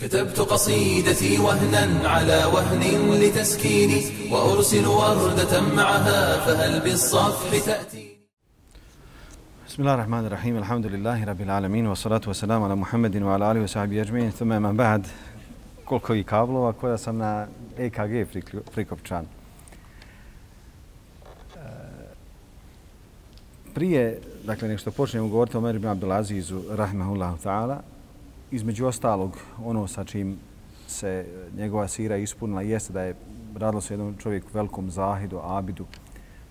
كتبت قصيدتي وهنا على وهن لتسكيني وأرسل وردة معها فهل بالصفح تأتي بسم الله الرحمن الرحيم الحمد لله رب العالمين والصلاة والسلام على محمد وعلى آله وصحبه أجمعين ثم من بعد koliko i kablova koja sam na EKG prikopčan. E, prije, dakle, nešto počnemo govoriti o Meri ibn Abdulazizu, rahimahullahu ta'ala, između ostalog, ono sa čim se njegova sira ispunila jeste da je radilo se jednom čovjeku velikom zahidu, abidu,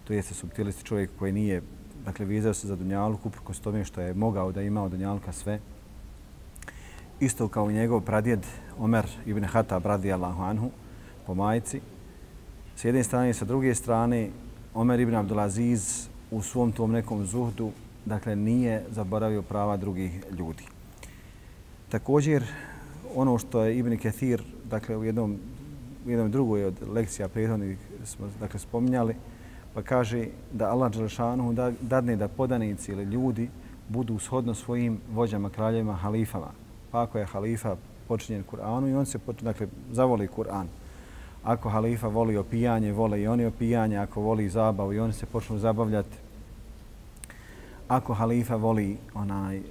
to jeste subtilisti čovjek koji nije, dakle, vizao se za Dunjaluku, uprkos tome što je mogao da ima od Dunjaluka sve. Isto kao i njegov pradjed Omer ibn Hatab radijallahu anhu po majici. S jedne strane i sa druge strane Omer ibn Abdulaziz u svom tom nekom zuhdu dakle nije zaboravio prava drugih ljudi. Također, ono što je Ibn Kathir, dakle u jednom, u jednom drugoj od lekcija prethodnih smo dakle, spominjali, pa kaže da Allah Đelešanu da, dadne da podanici ili ljudi budu shodno svojim vođama, kraljevima, halifama. Pa ako je halifa počinjen Kur'anu i on se počne, dakle, zavoli Kur'an. Ako halifa voli opijanje, vole i oni opijanje. Ako voli zabavu i oni se počnu zabavljati. Ako halifa voli onaj, e,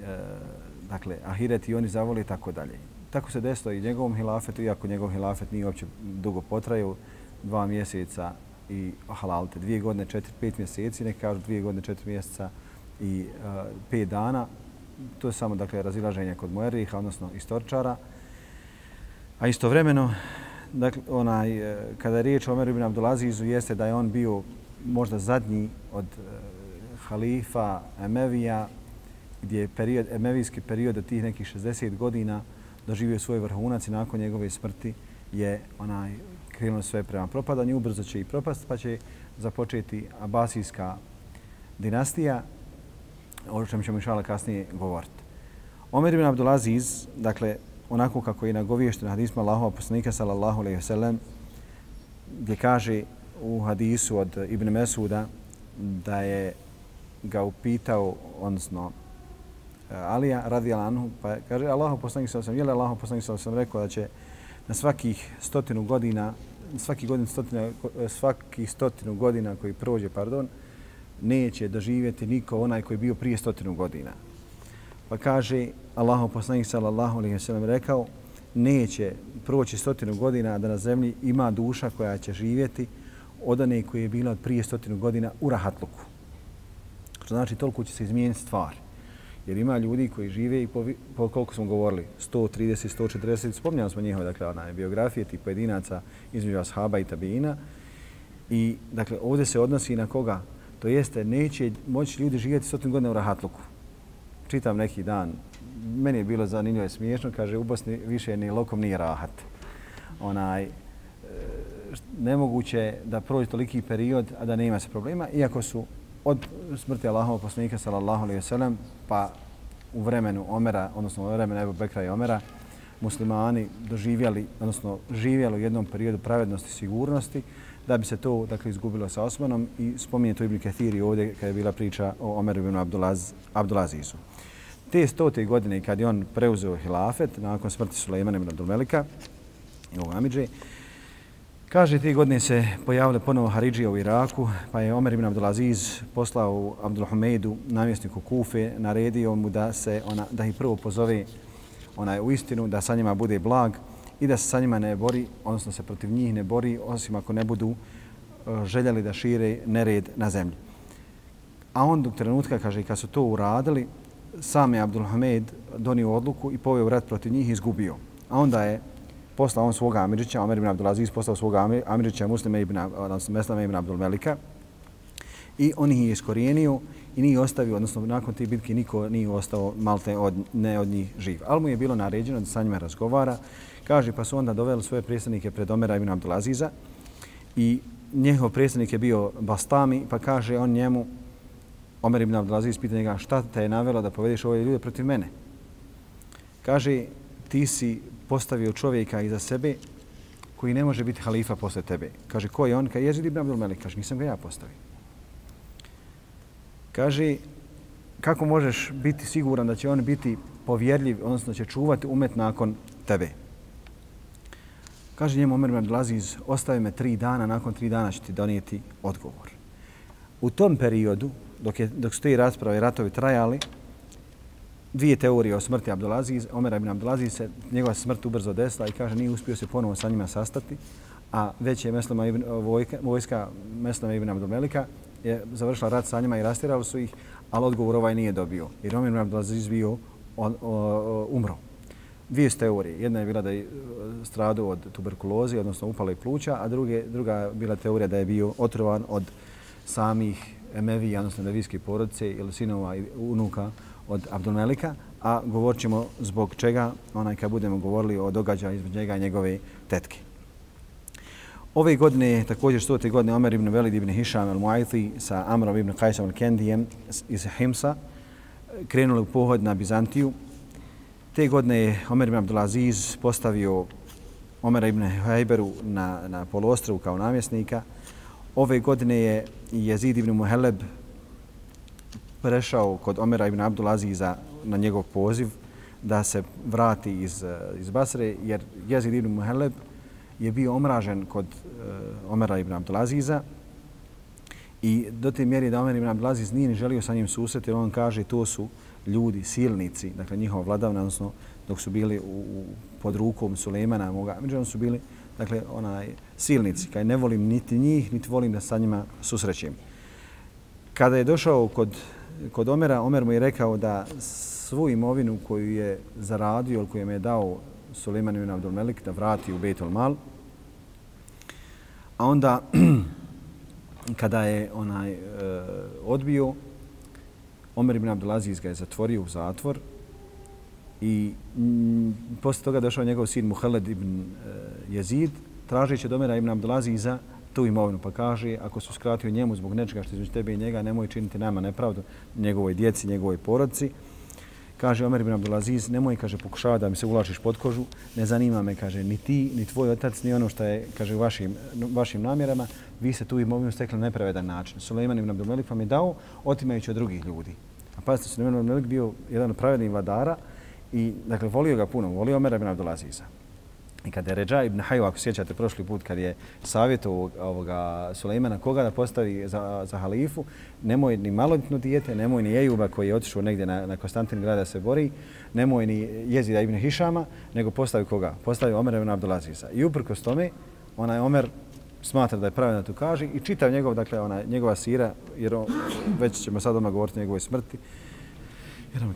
dakle, ahiret i oni zavoli tako dalje. Tako se desilo i njegovom hilafetu, iako njegov hilafet nije uopće dugo potraju, dva mjeseca i halalte, dvije godine, četiri, pet mjeseci, neki kažu dvije godine, četiri mjeseca i uh, pet dana. To je samo dakle, razilaženje kod Mueriha, odnosno istorčara. A istovremeno, dakle, onaj, e, kada je riječ o Omeru ibn Abdulazizu, jeste da je on bio možda zadnji od uh, halifa Emevija, gdje je period, emevijski period od tih nekih 60 godina doživio svoj vrhunac i nakon njegove smrti je onaj krenuo sve prema propadanju, ubrzo će i propast, pa će započeti Abasijska dinastija, o čem ćemo išala kasnije govoriti. Omer ibn Abdulaziz, dakle, onako kako je nagoviješten na hadisma Allahova poslanika sallallahu alaihi wasallam, gdje kaže u hadisu od Ibn Mesuda da je ga upitao, odnosno Eh, Alija radi anhu, pa kaže Allahu poslanik sallallahu alejhi ve sellem, poslanik sallallahu alejhi rekao da će na svakih stotinu godina, svaki godin stotina, svaki stotinu godina koji prođe, pardon, neće doživjeti niko onaj koji je bio prije stotinu godina. Pa kaže Allahu poslanik sallallahu alejhi ve sellem rekao neće proći stotinu godina da na zemlji ima duša koja će živjeti od one koji je bila od prije stotinu godina u rahatluku. Što znači toliko će se izmijeniti stvari. Jer ima ljudi koji žive i po, po koliko smo govorili, 130, 140, spomnjali smo njihove dakle, onaj, biografije tih pojedinaca između ashaba i tabina. I dakle, ovdje se odnosi na koga? To jeste, neće moći ljudi živjeti stotinu godina u rahatluku. Čitam neki dan, meni je bilo zanimljivo i smiješno, kaže u Bosni više ni lokom nije rahat. Onaj, e, nemoguće da prođe toliki period, a da nema se problema, iako su od smrti Allahova poslanika sallallahu alejhi ve sellem pa u vremenu Omera, odnosno u vremenu Ebu Bekra i Omera, muslimani doživjeli, odnosno živjeli u jednom periodu pravednosti i sigurnosti, da bi se to dakle, izgubilo sa Osmanom i spominje to Ibn Kathiri ovdje kada je bila priča o Omeru ibn Abdulaz, Abdulazizu. Te stote godine kad je on preuzeo hilafet nakon smrti Sulejmana ibn Abdulmelika i ovog Amidže, Kaže, te godine se pojavile ponovo Haridžija u Iraku, pa je Omer ibn Abdulaziz poslao Abdulhamedu, namjesniku Kufe, naredio mu da se ona, da ih prvo pozove onaj, u istinu, da sa njima bude blag i da se sa njima ne bori, odnosno se protiv njih ne bori, osim ako ne budu e, željeli da šire nered na zemlji. A on dok trenutka, kaže, kad su to uradili, sam je Abdulhamed donio odluku i poveo rat protiv njih i izgubio. A onda je poslao on svoga Amirića, Omer ibn Abdulaziz poslao svoga Amirića, Muslima ibn, odnosno Meslama ibn Abdulmelika i on ih je iskorijenio i nije ostavio, odnosno nakon te bitke niko nije ostao malte od, ne od njih živ. Ali mu je bilo naređeno da sa njima razgovara. Kaže, pa su onda doveli svoje predstavnike pred Omera ibn Abdulaziza i njehov predstavnik je bio Bastami, pa kaže on njemu, Omer ibn Abdulaziz pita njega, šta te je navjelo da povedeš ove ljude protiv mene? Kaže, ti si postavio čovjeka iza sebe koji ne može biti halifa posle tebe. Kaže, ko je on? Kaže, Jezid ibn Abdul Melik. Kaže, nisam ga ja postavio. Kaže, kako možeš biti siguran da će on biti povjerljiv, odnosno će čuvati umet nakon tebe? Kaže njemu Omer ibn Abdulaziz, ostavi me tri dana, nakon tri dana će ti donijeti odgovor. U tom periodu, dok, je, dok su te rasprave i ratovi trajali, dvije teorije o smrti Abdulaziz, Omer ibn Abdulaziz se njegova smrt ubrzo desila i kaže nije uspio se ponovo sa njima sastati, a već je Meslama ibn, vojka, vojska Meslama ibn Abdumelika je završila rat sa njima i rastirali su ih, ali odgovor ovaj nije dobio. Jer Omer ibn Abdulaziz bio on, o, o, umro. Dvije teorije. Jedna je bila da je e, stradao od tuberkulozi, odnosno upale pluća, a druge, druga je bila teorija da je bio otrovan od samih Emevi, odnosno Levijske porodice ili sinova i unuka od Abdulmelika, a govorit ćemo zbog čega onaj kad budemo govorili o događaju između njega i njegove tetke. Ove godine, također 100. godine, Omer ibn Velid ibn Hisham al-Mu'aythi sa Amrom ibn Qajsom al-Kendijem iz Himsa krenuli u pohod na Bizantiju. Te godine je Omer ibn Abdulaziz postavio Omera ibn Hajberu na, na poluostrovu kao namjesnika. Ove godine je Jezid ibn Muheleb prešao kod Omera ibn Abdulaziza na njegov poziv da se vrati iz, eh, iz Basre, jer Jezid ibn Muheleb je bio omražen kod uh, Omera ibn Abdulaziza i do te mjeri da Omer ibn Abdulaziz nije ni želio sa njim susret, jer on kaže to su ljudi, silnici, dakle njihova vladavna, odnosno dok su bili u, u, pod rukom Sulejmana, moga, međutim su bili dakle, onaj, silnici, kaj ne volim niti njih, niti volim da sa njima susrećem. Kada je došao kod, kod Omera, Omer mu je rekao da svu imovinu koju je zaradio ili koju je dao Suleiman ibn Abdul Melik da vrati u Betul Mal. A onda kada je onaj e, odbio, Omer ibn Abdulaziz ga je zatvorio u zatvor i m, posle toga došao njegov sin Muhaled ibn e, Jezid, tražeći od Omera ibn Abdulaziza tu imovinu, pa kaže, ako su skratio njemu zbog nečega što između tebe i njega, nemoj činiti nama nepravdu, njegovoj djeci, njegovoj porodci. Kaže Omer ibn Abdulaziz, nemoj, kaže, pokušava da mi se ulačiš pod kožu, ne zanima me, kaže, ni ti, ni tvoj otac, ni ono što je, kaže, u vašim, vašim namjerama, vi ste tu imovinu stekli na nepravedan način. Suleiman ibn Abdulmelik vam je dao, otimajući od drugih ljudi. A pazite, Suleiman ibn Abdulmelik bio jedan od pravednih vladara i, dakle, volio ga puno, volio Omer ibn Abdulaziza. I kada je Ređa ibn Haju, ako sjećate prošli put, kad je savjetu ovoga Sulejmana koga da postavi za, za halifu, nemoj ni maloditno dijete, nemoj ni Ejuba koji je otišao negdje na, na Konstantin grada se bori, nemoj ni Jezida ibn Hišama, nego postavi koga? Postavi Omer ibn Abdulaziza. I uprkos tome, onaj Omer smatra da je pravilno tu kaže i čitav njegov, dakle, ona, njegova sira, jer on, već ćemo sad odmah govoriti o njegovoj smrti. Jer on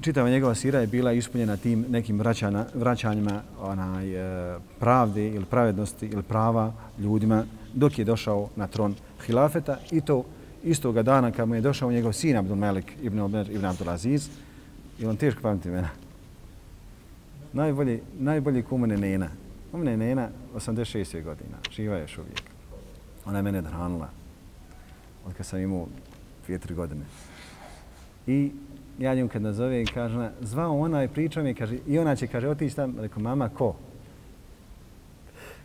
čitava njegova sira je bila ispunjena tim nekim vraćana, vraćanjima onaj, e, pravde ili pravednosti ili prava ljudima dok je došao na tron hilafeta i to istoga dana kad mu je došao njegov sin Abdul Malik ibn Omer ibn Abdul Aziz i on teško pamti mena. Najbolji, najbolji kumene Nena. Kumene Nena, 86. godina, živa je još uvijek. Ona je mene hranila od kad sam imao dvije, tri godine. I ja nju kad nazove i kaže, zvao ona i priča mi, kaže, i ona će, kaže, otići tam, rekao, mama, ko?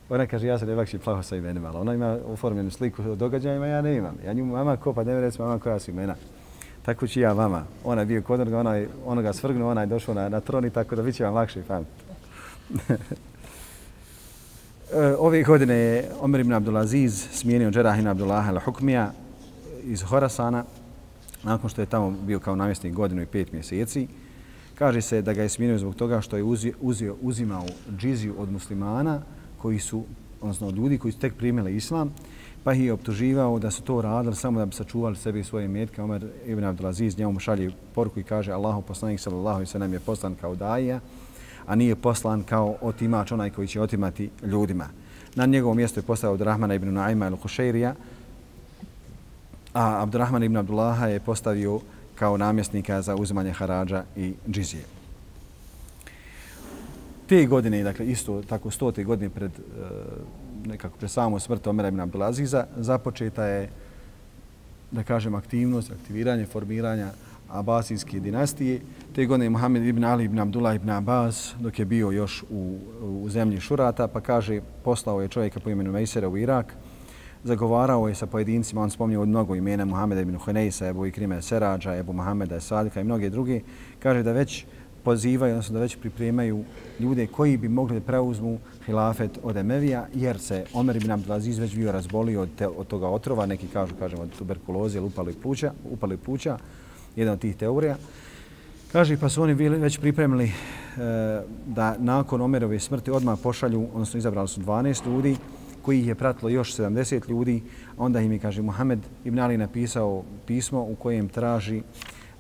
Ona kaže, ja sam nevakši plaho sa imenima, ali ona ima oformljenu sliku o događajima, ja ne imam. Ja nju, mama, ko? Pa ne reći, mama, koja su imena? Tako ću ja mama. Ona je bio kod onoga, ona, ona ga svrgnuo, ona je došla na, na tron i tako da bit će vam lakše pamtiti. E, ove godine je Omer ibn Abdulaziz smijenio Džerahina Abdullaha al-Hukmija iz Horasana, nakon što je tamo bio kao namjesnik godinu i pet mjeseci. Kaže se da ga je smijenio zbog toga što je uzio, uzio, uzimao džiziju od muslimana koji su, odnosno od ljudi koji su tek primili islam, pa ih je optuživao da su to radili samo da bi sačuvali sebi i svoje metke. Omer ibn Abdulaziz njemu šalje poruku i kaže Allahu poslanik sallallahu alejhi ve sellem je poslan kao daja, a nije poslan kao otimač onaj koji će otimati ljudima. Na njegovom mjestu je postao od Rahmana ibn Naima al-Kushairija, a Abdurrahman ibn Abdullaha je postavio kao namjesnika za uzimanje harađa i džizije. Te godine, dakle isto tako stote godine pred e, nekako pred samom smrti Omera ibn Abdulaziza, započeta je da kažem aktivnost, aktiviranje, formiranja Abasijske dinastije. Te godine je Muhammed ibn Ali ibn Abdullah ibn Abbas, dok je bio još u, u zemlji Šurata, pa kaže, poslao je čovjeka po imenu Mejsera u Irak, zagovarao je sa pojedincima, on spomnio od mnogo imena Muhameda ibn Huneysa, Ebu Ikrime Serađa, Ebu Muhameda Sadika i mnoge druge, kaže da već pozivaju, odnosno da već pripremaju ljude koji bi mogli da preuzmu hilafet od Emevija, jer se Omer ibn Abdelaziz već bio razbolio od, te, od toga otrova, neki kažu, kažemo, od tuberkuloze ili upali pluća, upali pluća, jedan od tih teorija. Kaže, pa su oni bili već pripremili e, da nakon Omerove smrti odmah pošalju, odnosno izabrali su 12 ljudi, koji ih je pratilo još 70 ljudi. Onda im je, kaže, Muhammed ibn Ali napisao pismo u kojem traži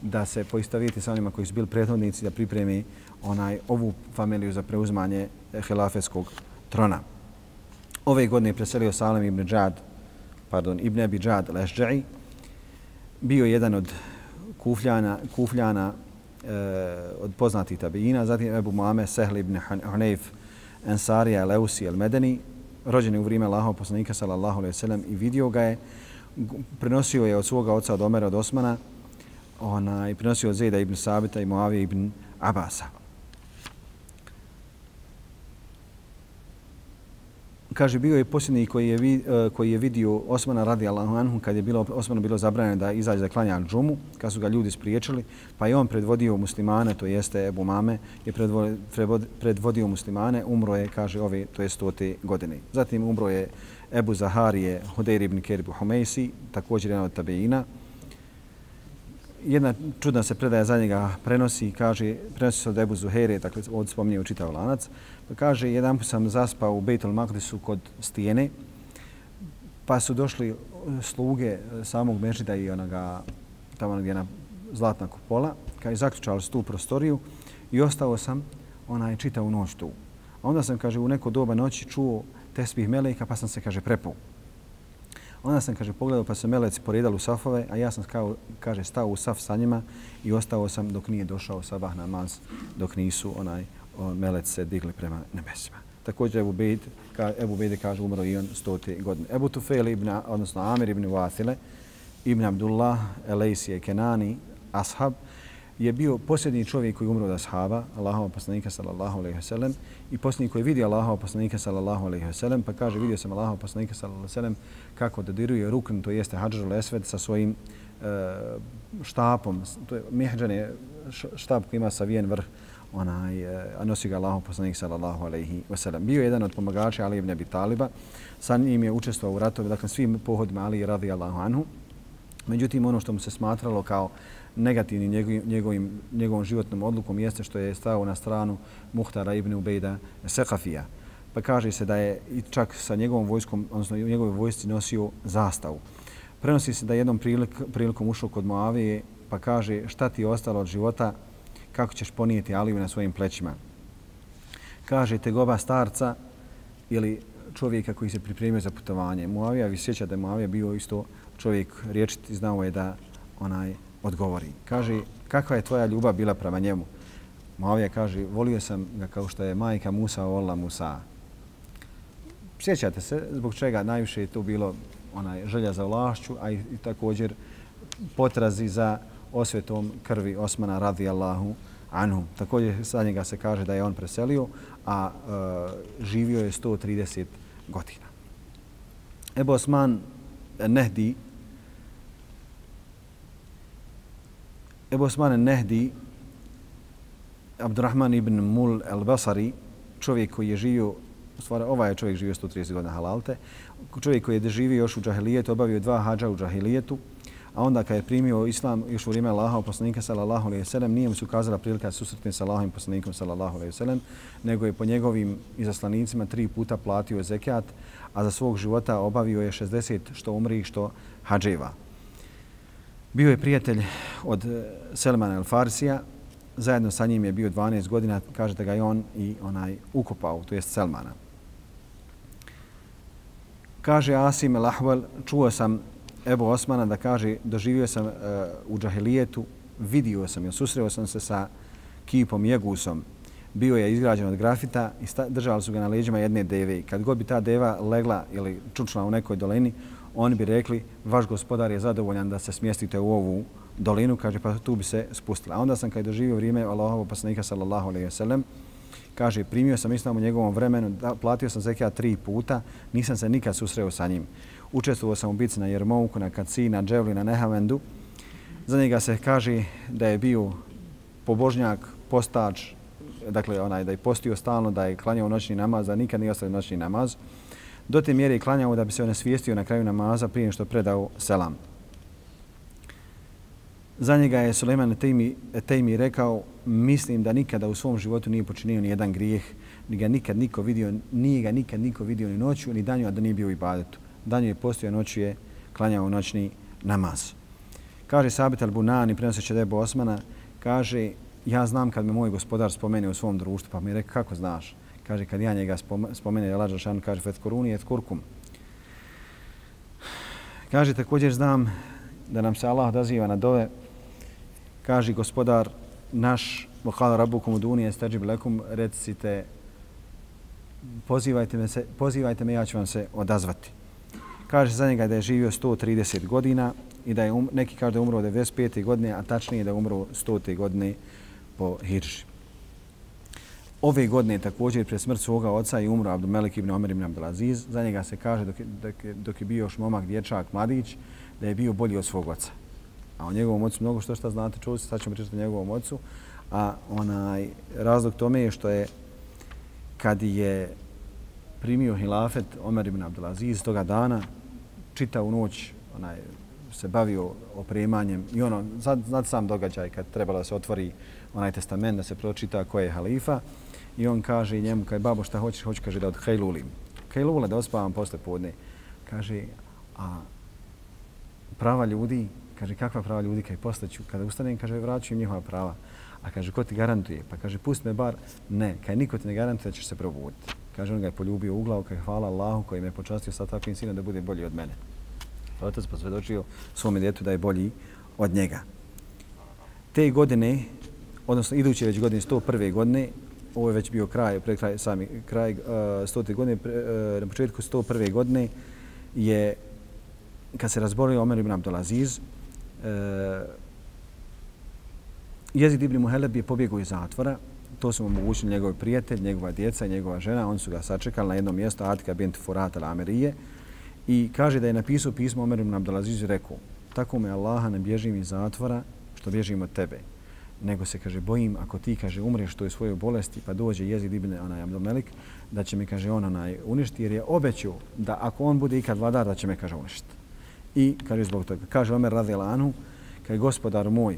da se poistoviti sa onima koji su bili prethodnici da pripremi onaj ovu familiju za preuzmanje hilafetskog trona. Ove godine je preselio Salem ibn Džad, pardon, ibn Abi Džad Lešđa'i, bio jedan od kufljana, kufljana e, od poznatih tabijina, zatim Ebu Muame Sehl ibn Hunayf Ansarija Leusi el Medeni, rođen je u vrijeme Allahov poslanika sallallahu alejhi ve sellem i vidio ga je prenosio je od svoga oca od Omera od Osmana onaj prenosio od Zejda ibn Sabita i Muavije ibn Abasa. Kaže bio je posljednji koji je, vid, e, koji je vidio Osmana radi Allahu kad je bilo Osmanu bilo zabranjeno da izađe da klanja džumu, kad su ga ljudi spriječili, pa i on predvodio muslimane, to jeste Ebu Mame, je predvodio, predvodio muslimane, umro je, kaže, ove, to je stote godine. Zatim umro je Ebu Zaharije, Hudeir ibn Keribu Homejsi, također jedan od tabeina. Jedna čudna se predaja za njega prenosi, kaže, prenosi se od Ebu Zuhere, dakle, ovdje spominje u čitav lanac, Pa kaže, jedan put sam zaspao u Bejtul Magdisu kod stijene, pa su došli e, sluge e, samog Mežida i onoga, tamo gdje na zlatna kupola, kaže, je zaključali su tu prostoriju i ostao sam onaj čitao noć tu. A onda sam, kaže, u neko doba noći čuo tespih meleka, pa sam se, kaže, prepao. Onda sam, kaže, pogledao pa se meleci poredali u safove, a ja sam, kao, kaže, stao u saf sa njima i ostao sam dok nije došao sabah namaz, dok nisu onaj melec se digli prema nebesima. Također Ebu Bejd, ka, Ebu Bejd kaže umro i on stoti godine. Ebu Tufel ibn, odnosno Amir ibn Wathile, ibn Abdullah, Elejsije, Kenani, Ashab, je bio posljednji čovjek koji umro od ashaba, Allahova poslanika sallallahu alejhi ve sellem i posljednji koji vidi Allahova poslanika sallallahu alejhi ve sellem, pa kaže vidio sam Allahova poslanika sallallahu alejhi ve sellem kako dodiruje rukn, to jeste Hadžarul Esved sa svojim e, štapom, to je mihđan je štap koji ima savijen vrh onaj, e, a nosi ga Allahom poslanik sallallahu alaihi wasallam. Bio je jedan od pomagača Ali ibn Abi Taliba. Sa njim je učestvovao u ratovi, dakle svim pohodima Ali radijallahu anhu. Međutim, ono što mu se smatralo kao negativnim njegovim, njegovim, njegovom životnom odlukom jeste što je stao na stranu Muhtara ibn Ubejda Sekafija. Pa kaže se da je i čak sa njegovom vojskom, odnosno u njegove vojsci nosio zastavu. Prenosi se da je jednom prilik, prilikom ušao kod Moavije pa kaže šta ti je ostalo od života, kako ćeš ponijeti Aliju na svojim plećima. Kaže te goba starca ili čovjeka koji se pripremio za putovanje. Muavija, vi sjeća da je Muavija bio isto čovjek riječit i znao je da onaj odgovori. Kaže, kakva je tvoja ljubav bila prema njemu? Muavija kaže, volio sam ga kao što je majka Musa volila Musa. Sjećate se zbog čega najviše je to bilo onaj želja za vlašću, a i, i također potrazi za osvetom krvi Osmana radijallahu anhu. Također sa njega se kaže da je on preselio, a e, živio je 130 godina. Ebu Osman Nehdi Ebu Osman Nehdi Abdurrahman ibn Mul el-Basari, čovjek koji je živio, u stvari ovaj je čovjek živio 130 godina halalte, čovjek koji je živio još u džahilijetu, obavio dva hađa u džahilijetu, a onda kad je primio islam još u vrijeme Allaha poslanika sallallahu alejhi ve sellem nije mu se ukazala prilika da susretne sa Allahom poslanikom sallallahu alejhi ve sellem nego je po njegovim izaslanicima tri puta platio zekat a za svog života obavio je 60 što umri što hadževa bio je prijatelj od eh, Selmana el Farsija zajedno sa njim je bio 12 godina kaže da ga je on i onaj ukopao to jest Selmana. Kaže Asim el Ahval čuo sam Ebu Osmana da kaže doživio sam uh, u džahilijetu, vidio sam i susreo sam se sa kipom Jegusom. Bio je izgrađen od grafita i sta, držali su ga na leđima jedne deve. Kad god bi ta deva legla ili čučla u nekoj dolini, oni bi rekli vaš gospodar je zadovoljan da se smjestite u ovu dolinu, kaže pa tu bi se spustila. A onda sam kad je doživio vrijeme Allahovog poslanika sallallahu alejhi ve sellem, kaže primio sam islam u njegovom vremenu, da, platio sam zekija tri puta, nisam se nikad susreo sa njim učestvovao sam u bici na Jermovku, na Kaci, na Dževli, na Nehavendu. Za njega se kaže da je bio pobožnjak postač, dakle onaj da je postio stalno, da je klanjao noćni namaz, da nikad nije ostavio noćni namaz. Do te mjere je klanjao da bi se on svijestio na kraju namaza prije što predao selam. Za njega je Suleiman Tejmi, Tejmi rekao, mislim da nikada u svom životu nije počinio ni jedan grijeh, ni ga nikad niko vidio, nije ga nikad niko vidio ni noću, ni danju, a da nije bio u ibadetu. Danju je postio, noću je klanjao noćni namaz. Kaže Sabit al-Bunani, prenoseće Debo Osmana, kaže, ja znam kad me moj gospodar spomene u svom društvu, pa mi je rekao, kako znaš? Kaže, kad ja njega spomene, Allah Žešan, kaže, fet koruni et kurkum. Kaže, također znam da nam se Allah odaziva na dove. Kaže, gospodar naš, Vokala Rabbukum od Unije, stađib lekum, recite, pozivajte me, se, pozivajte me, ja ću vam se odazvati. Kaže za njega da je živio 130 godina i da je um, neki kaže da je umro 95. godine, a tačnije da je umro 100. godine po Hirši. Ove godine također pre smrt svoga oca i umro Abdumelik ibn Omer ibn Abdelaziz. Za njega se kaže dok, dok, dok je bio još momak, dječak, mladić, da je bio bolji od svog oca. A o njegovom ocu mnogo što šta znate, čuli se, sad ćemo pričati o njegovom ocu. A onaj razlog tome je što je kad je primio hilafet Omer ibn Abdelaziz toga dana, čitavu noć onaj, se bavio opremanjem i ono, znate sam događaj kad trebalo da se otvori onaj testament da se pročita ko je halifa i on kaže njemu, kaj babo šta hoćeš, hoću kaže da od hejlulim. Hejlule da ospavam posle podne. Kaže, a prava ljudi, kaže kakva prava ljudi kaj postaću, kada ustanem, kaže vraću im njihova prava. A kaže, ko ti garantuje? Pa kaže, pust me bar. Ne, kaj niko ti ne garantuje da ćeš se probuditi. Kaže, on ga je poljubio u glavu, kaže, hvala Allahu koji me počastio sa takvim sinom da bude bolji od mene. Otac posvjedočio svome djetu da je bolji od njega. Te godine, odnosno iduće već godine, 101. godine, ovo je već bio kraj, pred kraj, sami kraj eh, uh, 100. godine, pre, uh, na početku 101. godine je, kad se razborio Omer ibn Abdulaziz, uh, eh, Jezid ibn Muheleb je pobjegao iz zatvora. To su mu omogućili njegov prijatelj, njegova djeca i njegova žena. Oni su ga sačekali na jedno mjesto, Atika bint Furat al-Amerije. I kaže da je napisao pismo Omer ibn Abdelaziz i rekao tako me Allaha ne bježim iz zatvora što bježim od tebe. Nego se, kaže, bojim ako ti, kaže, umreš toj je svojoj bolesti pa dođe Jezid ibn onaj Abdelmelik da će mi, kaže, on onaj uništi jer je obećao da ako on bude ikad vladar da će me, kaže, uništiti. I kaže zbog toga, kaže Omer radilanu, kaže, gospodar moj,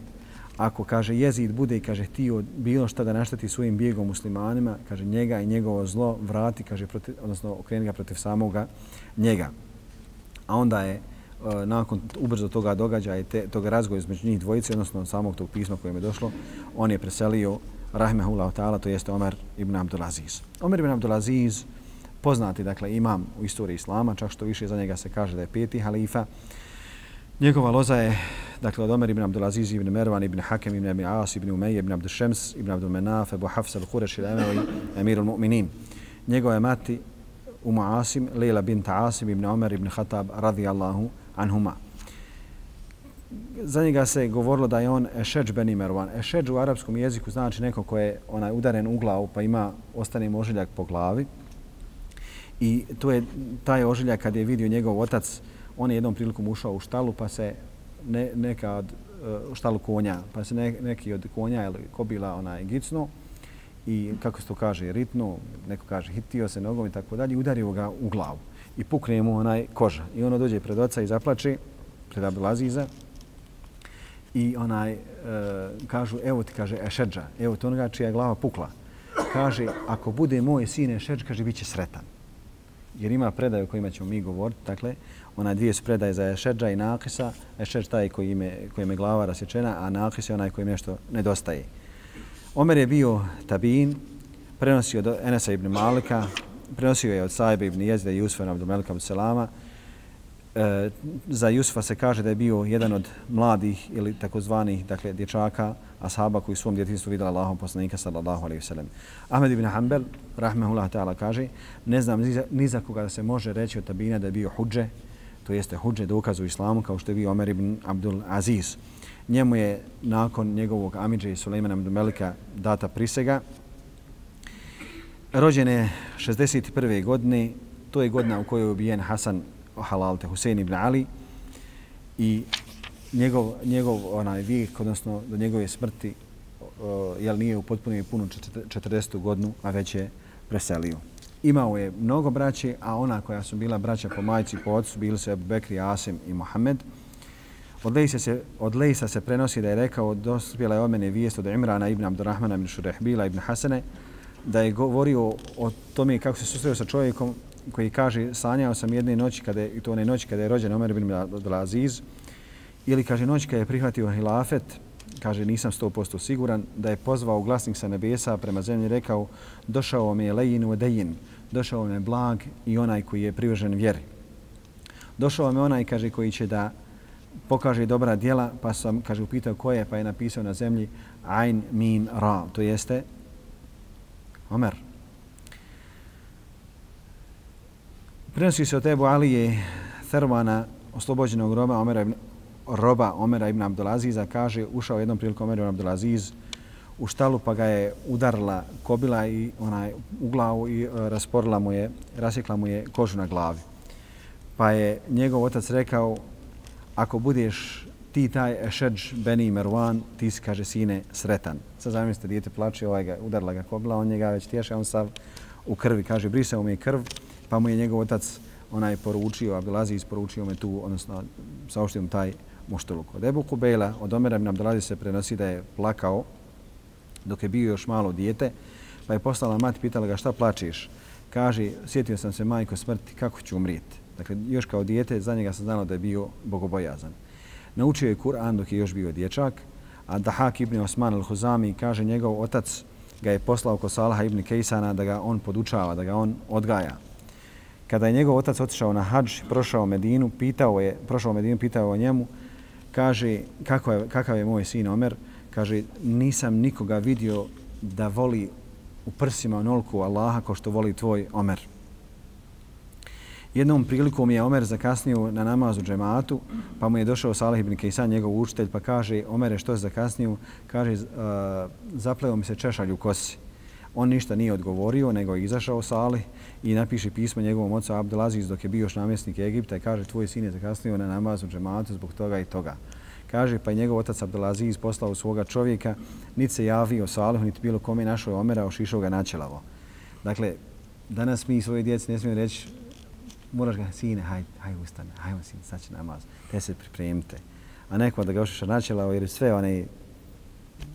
ako kaže jezid bude i kaže htio bilo šta da našteti svojim bijegom muslimanima, kaže njega i njegovo zlo vrati, kaže protiv, odnosno okreni ga protiv samoga njega. A onda je e, nakon ubrzo toga događaja i te, toga razgoja između njih dvojice, odnosno samog tog pisma kojem je došlo, on je preselio Rahmehullah ta'ala, to jeste Omer ibn Abdulaziz. Omer ibn Abdulaziz, poznati, dakle, imam u istoriji Islama, čak što više za njega se kaže da je peti halifa. Njegova loza je dakle od Omer ibn Abdulaziz ibn Mervan ibn Hakem ibn Abi As ibn Umej ibn Abdul Šems ibn Abdul Menaf Ebu Hafs al-Huresh il-Emevi Emir al-Mu'minin. Njegova je mati Umu Asim, Leila bint Asim ibn Omer ibn Khattab radijallahu anhuma. Za njega se govorilo da je on Ešeđ ben Imervan. Ešeđ u arapskom jeziku znači neko ko je onaj udaren u glavu pa ima ostane ožiljak po glavi. I to je taj ožiljak kad je vidio njegov otac, on je jednom prilikom ušao u štalu pa se ne, neka od e, uh, štalu konja, pa se ne, neki od konja ili kobila onaj gicno i kako se to kaže, ritno, neko kaže hitio se nogom i tako dalje, udario ga u glavu i pukne mu onaj koža. I ono dođe pred oca i zaplače, pred Abdulaziza i onaj e, kažu, evo ti kaže Ešeđa, evo to onoga čija je glava pukla. Kaže, ako bude moj sin Ešeđ, kaže, bit će sretan. Jer ima predaje o kojima ćemo mi govoriti, dakle, ona dvije su predaje za Ešeđa i Nakisa. Ešeđ taj koji ime, koji glava rasječena, a Nakis je onaj koji nešto nedostaje. Omer je bio tabin, prenosio od Enesa ibn Malika, prenosio je od Sajbe ibn Jezda i Jusfa ibn Melika ibn Selama. E, za Jusfa se kaže da je bio jedan od mladih ili takozvanih dakle, dječaka, ashaba koji u svom djetinstvu vidjela Allahom poslanika sallallahu alaihi wasallam. Ahmed ibn Hanbel, rahmehullah ta'ala, kaže ne znam ni za koga da se može reći od tabina da je bio huđe, to jeste huđe dokaz u islamu kao što je bio Omer ibn Abdul Aziz. Njemu je nakon njegovog Amidže i Sulejmana ibn Melika data prisega. Rođen je 61. godine, to je godina u kojoj je ubijen Hasan Halalte Husein ibn Ali i njegov, njegov onaj vijek, odnosno do njegove smrti jel nije upotpunio punu 40. godinu, a već je preselio. Imao je mnogo braće, a ona koja su bila braća po majci i po ocu, bili su Ebu Bekri, Asim i Mohamed. Od Lejsa, se, od Lejsa se prenosi da je rekao, dospjela je od mene vijest od Imrana ibn Abdurrahmana ibn Šurehbila ibn Hasene, da je govorio o tome kako se susreo sa čovjekom koji kaže sanjao sam jedne noći kada je, to one noći kada je rođen Omer ibn Abdulaziz ili kaže noć kada je prihvatio hilafet kaže nisam 100% siguran da je pozvao glasnik sa nebesa prema zemlji rekao došao mi je lejin u dejin došao mi je blag i onaj koji je privržen vjeri došao mi onaj kaže koji će da pokaže dobra djela pa sam kaže upitao ko je pa je napisao na zemlji Ain Mim Ra to jeste Omer. Prenosi se od Ebu Alije Thermana, oslobođenog roba Omera ibn, roba Omera ibn Abdulaziza, kaže, ušao jednom priliku Omer ibn Abdulaziz u štalu pa ga je udarila kobila i onaj u glavu i e, rasporila mu je, rasjekla mu je kožu na glavi. Pa je njegov otac rekao, ako budeš ti taj Ešedž Beni Merwan, ti si, kaže, sine, sretan. Sad zamislite, dijete plače, ovaj ga, udarila ga kobla, on njega već tješe, on sav u krvi. Kaže, brisao mi je krv, pa mu je njegov otac onaj poručio, Abdelaziz poručio me tu, odnosno saopštio mu taj muštuluk. Od Ebu Kubejla, od Omera ibn se prenosi da je plakao dok je bio još malo dijete, pa je postala mati, pitala ga šta plačeš. Kaže, sjetio sam se majko smrti, kako ću umrijeti? Dakle, još kao dijete, za njega sam znalo da je bio bogobojazan. Naučio je Kur'an dok je još bio dječak, a Dahak ibn Osman al-Huzami kaže njegov otac ga je poslao kod Salaha ibn Kejsana da ga on podučava, da ga on odgaja. Kada je njegov otac otišao na hađ, prošao Medinu, pitao je, prošao Medinu, pitao o njemu, kaže, kako je, kakav je moj sin Omer? Kaže, nisam nikoga vidio da voli u prsima onolku Allaha ko što voli tvoj Omer. Jednom prilikom je Omer zakasnio na namaz u džematu, pa mu je došao Salih ibn Kejsan, njegov učitelj, pa kaže, Omere, što je zakasnio? Kaže, uh, zapleo mi se češalj u kosi. On ništa nije odgovorio, nego je izašao Salih i napiše pismo njegovom ocu Abdelaziz dok je bio još namjesnik Egipta i kaže, tvoj sin je zakasnio na namaz u džematu zbog toga i toga. Kaže, pa je njegov otac Abdelaziz poslao svoga čovjeka, niti se javio Salihu, niti bilo kome našao Omera, ošišao ga načelavo. Dakle, danas mi svoje djeci ne smijemo reći moraš ga, sine, haj, haj ustane, hajde sin, sad će namaz, te se pripremite. A neko da ga ošiša načelavo, jer sve one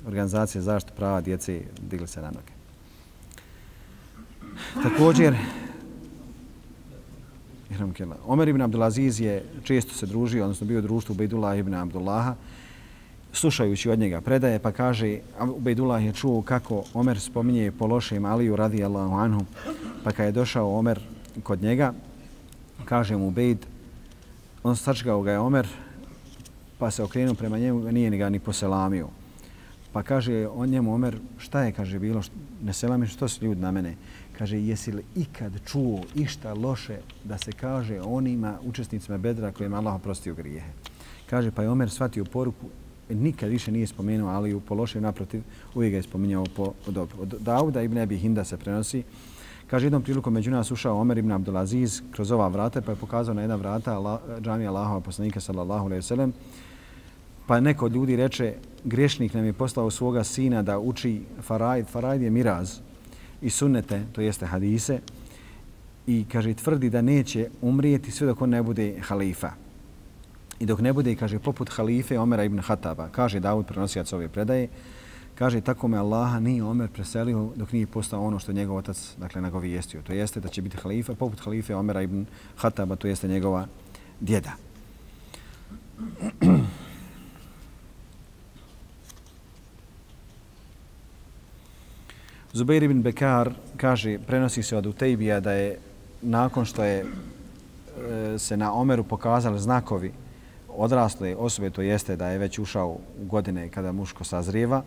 organizacije zaštitu prava djece digli se na noge. Također, Omer ibn Abdulaziz je često se družio, odnosno bio u društvu Ubejdullah ibn Abdullaha, slušajući od njega predaje, pa kaže, Ubejdullah je čuo kako Omer spominje po lošem Aliju radijallahu anhu, pa kad je došao Omer kod njega, kaže mu Ubejd, on sačkao ga je Omer, pa se okrenuo prema njemu, nije ni ga ni poselamio. Pa kaže on njemu Omer, šta je, kaže, bilo, ne selamiš, što su ljudi na mene? Kaže, jesi li ikad čuo išta loše da se kaže onima učesnicima bedra kojima Allah oprostio grijehe? Kaže, pa je Omer shvatio poruku, nikad više nije spomenuo Aliju po loše, naprotiv, uvijek ga je spominjao po dobro. Od Dauda ibn Abi Hinda se prenosi, Kaže, jednom prilikom među nas ušao Omer ibn Abdulaziz kroz ova vrata, pa je pokazao na jedna vrata Allah, džami Allahova poslanika, sallallahu alaihi sallam. Pa neko od ljudi reče, grešnik nam je poslao svoga sina da uči farajd. Farajd je miraz i sunnete, to jeste hadise. I kaže, tvrdi da neće umrijeti sve dok on ne bude halifa. I dok ne bude, kaže, poput halife Omera ibn Hataba. Kaže Davud, prenosijac ove predaje, Kaže, tako me Allaha nije Omer preselio dok nije postao ono što njegov otac dakle, nagovijestio. To jeste da će biti halifa, poput halife Omera ibn Hataba, to jeste njegova djeda. Zubair ibn Bekar kaže, prenosi se od Utejbija da je nakon što je e, se na Omeru pokazali znakovi odrasle osobe, to jeste da je već ušao u godine kada muško sazrijeva,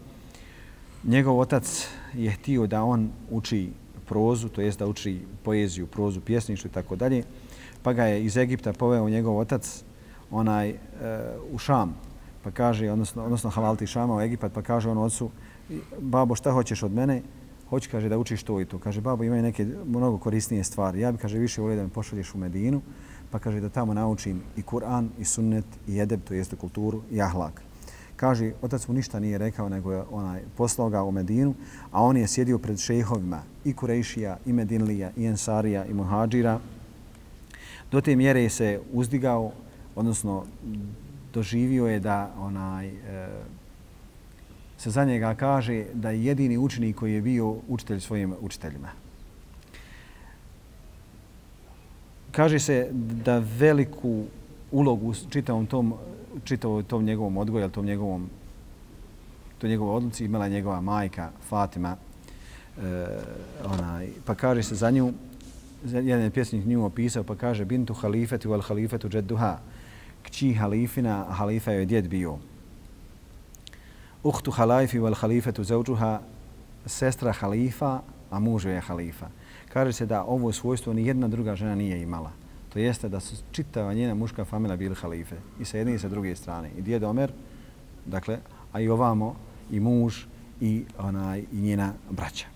njegov otac je htio da on uči prozu, to jest da uči poeziju, prozu, pjesništvo i tako dalje, pa ga je iz Egipta poveo njegov otac onaj e, u Šam, pa kaže, odnosno, odnosno Havalti Šama u Egipat, pa kaže on ocu, babo šta hoćeš od mene? Hoće, kaže, da učiš to i to. Kaže, babo, imaju neke mnogo korisnije stvari. Ja bi, kaže, više volio da me pošalješ u Medinu, pa kaže da tamo naučim i Kur'an, i sunnet, i edeb, to jeste kulturu, i ahlak. Kaže, otac mu ništa nije rekao, nego je onaj poslao ga u Medinu, a on je sjedio pred šejhovima i Kurejšija, i Medinlija, i Ensarija, i Muhađira. Do te mjere se uzdigao, odnosno doživio je da onaj e, se za njega kaže da je jedini učenik koji je bio učitelj svojim učiteljima. Kaže se da veliku ulogu u čitavom tom, čitavom tom njegovom odgoju, tom njegovom to njegove odluci imala njegova majka Fatima. Eh, e, onaj, pa kaže se za nju, jedan pjesnik nju opisao, pa kaže Bintu halifetu wal halifetu džedduha. Kći halifina, a halifa je djed bio. Uhtu halajfi wal halifetu zauđuha, sestra halifa, a muž je halifa. Kaže se da ovo svojstvo ni jedna druga žena nije imala. To jeste da su čitava njena muška familija bili halife. I sa jedne i sa druge strane. I djed Omer, dakle, a i ovamo, i muž, i, onaj, i njena braća.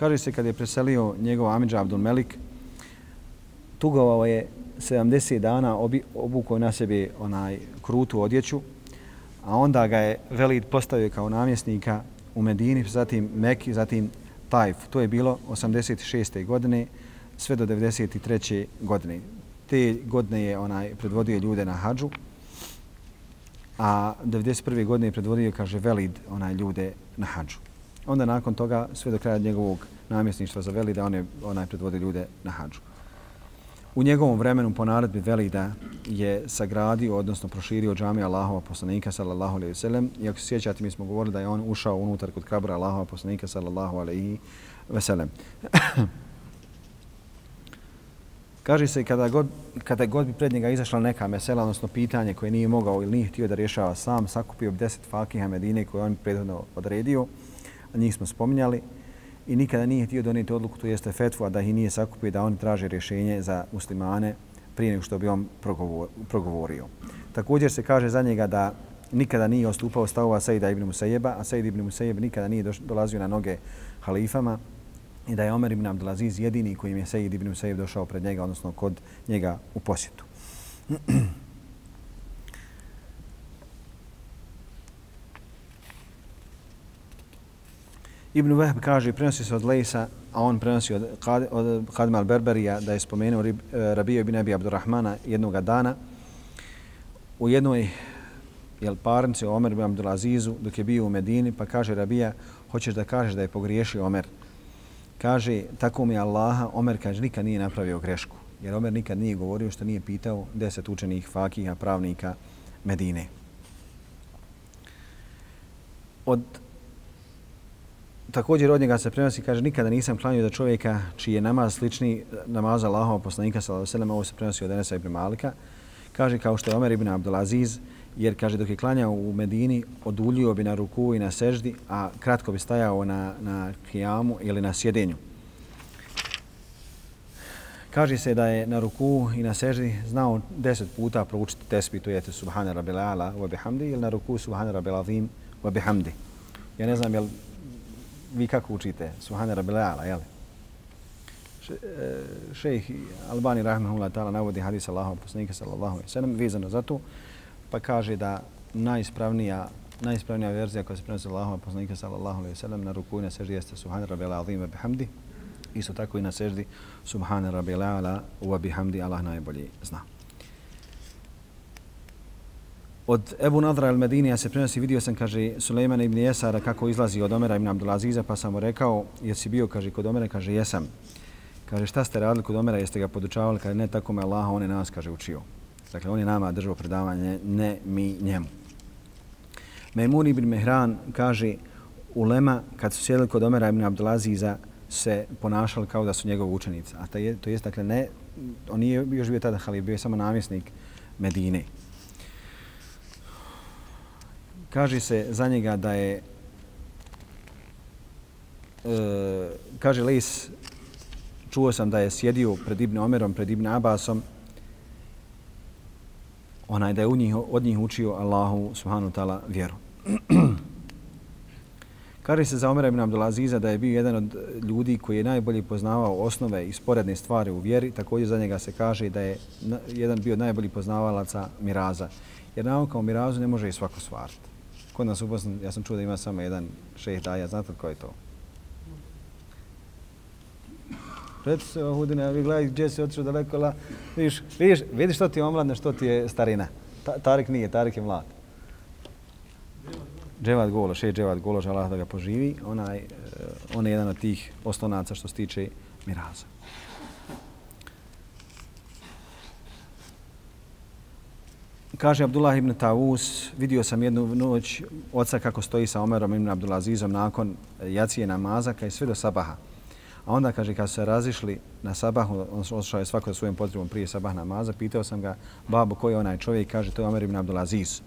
Kaže se kad je preselio njegov Amidža Abdul Melik, tugovao je 70 dana, obukao na sebi onaj krutu odjeću, a onda ga je Velid postavio kao namjesnika u Medini, zatim Meki, zatim Tajf. To je bilo 86. godine sve do 93. godine. Te godine je onaj predvodio ljude na hađu, a 91. godine je predvodio, kaže, Velid onaj ljude na hađu onda nakon toga sve do kraja njegovog namjesništva za Velida on je onaj predvodi ljude na hađu. U njegovom vremenu po naredbi Velida je sagradio, odnosno proširio džamija Allahova poslanika sallallahu alejhi ve sellem. I ako se sjećate, mi smo govorili da je on ušao unutar kod kabra Allahova poslanika sallallahu alaihi ve sellem. Kaže se kada god, kada god bi pred njega izašla neka mesela, odnosno pitanje koje nije mogao ili nije htio da rješava sam, sakupio bi deset fakiha Medine koje on prethodno odredio njih smo spominjali, i nikada nije htio donijeti odluku, to jeste fetvu, a da ih nije sakupio da oni traže rješenje za muslimane prije nego što bi on progovorio. Također se kaže za njega da nikada nije ostupao stavova Sejda ibn Musajeba, a Sejid ibn Musajeb nikada nije dolazio na noge halifama i da je Omer ibn Abdulaziz jedini kojim je Sejid ibn Musajeb došao pred njega, odnosno kod njega u posjetu. Ibn Wahb kaže, prenosi se od Lejsa, a on prenosi od, od Khadim al-Berberija da je spomenuo e, Rabija ibn Abi Abdurrahmana jednog dana u jednoj jel, parnici Omer ibn Abdulazizu dok je bio u Medini, pa kaže Rabija, hoćeš da kažeš da je pogriješio Omer. Kaže, tako mi Allaha, Omer kaže, nikad nije napravio grešku. Jer Omer nikad nije govorio što nije pitao deset učenih fakiha, pravnika Medine. Od također od njega se prenosi, kaže, nikada nisam klanio da čovjeka čiji je namaz slični namaza Allahova poslanika, sallam, ovo se prenosi od Enesa ibn Malika, kaže kao što je Omer ibn Abdulaziz, jer kaže dok je klanjao u Medini, oduljio bi na ruku i na seždi, a kratko bi stajao na, na kijamu ili na sjedenju. Kaže se da je na ruku i na seždi znao deset puta proučiti tesbi, to je subhana Rabbil Ala wa bihamdi, ili na ruku subhana Rabbil Azim wa bihamdi. Ja ne znam, jel vi kako učite? Subhane Rabbil Ala, jel? E, šejh Albani Rahmanullah ta'ala navodi hadis Allahov poslanika sallallahu alejhi ve sellem vezano za to pa kaže da najispravnija najispravnija verzija koja se prenosi Allahov poslanika sallallahu alejhi ve sellem na ruku i na seždi jeste Subhane Rabbil Azim bihamdi isto tako i na seždi Subhane Rabbil Ala wa bihamdi Allah najbolji zna. Od Ebu Nadra al-Medinija se prenosi, vidio sam, kaže, Sulejmana ibn Jesara kako izlazi od Omera ibn Abdulaziza, pa sam mu rekao, jesi bio, kaže, kod Omera, kaže, jesam. Kaže, šta ste radili kod Omera, jeste ga podučavali, kaže, ne tako me Allah, on je nas, kaže, učio. Dakle, on je nama držao predavanje, ne mi njemu. Mejmun ibn Mehran kaže, ulema, kad su sjedili kod Omera ibn Abdulaziza, se ponašali kao da su njegov učenici. A to je, to jest, dakle, ne, on nije još bio tada halif, bio je samo namjesnik Medine kaže se za njega da je e, kaže Lis čuo sam da je sjedio pred Ibn Omerom, pred Ibn Abbasom onaj da je u njih, od njih učio Allahu subhanu ta'ala vjeru. Kaže se za Omer ibn Abdulaziza da je bio jedan od ljudi koji je najbolje poznavao osnove i sporedne stvari u vjeri. Također za njega se kaže da je jedan bio najbolji poznavalaca miraza. Jer nauka o mirazu ne može i svako stvariti. Kod nas u Bosni, ja sam čuo da ima samo jedan šeh daja. Znate ko je to? Reci se, Hudine, vi gledaj gdje si otišao daleko, la, vidiš, vidiš, vidiš što ti je omladne, što ti je starina. Ta, tarik nije, Tarik je mlad. Dževad Golo, še Dževad Golo, žalah da ga poživi, onaj, eh, on je jedan od tih oslonaca što se tiče miraza. Kaže Abdullah ibn Tavus, vidio sam jednu noć oca kako stoji sa Omerom ibn Abdulazizom nakon jacije namaza, kaj sve do sabaha. A onda, kaže, kad su se razišli na sabahu, on ošao je svako svojim potrebom prije sabah namaza, pitao sam ga, babo, ko je onaj čovjek? Kaže, to je Omer ibn Abdulaziz.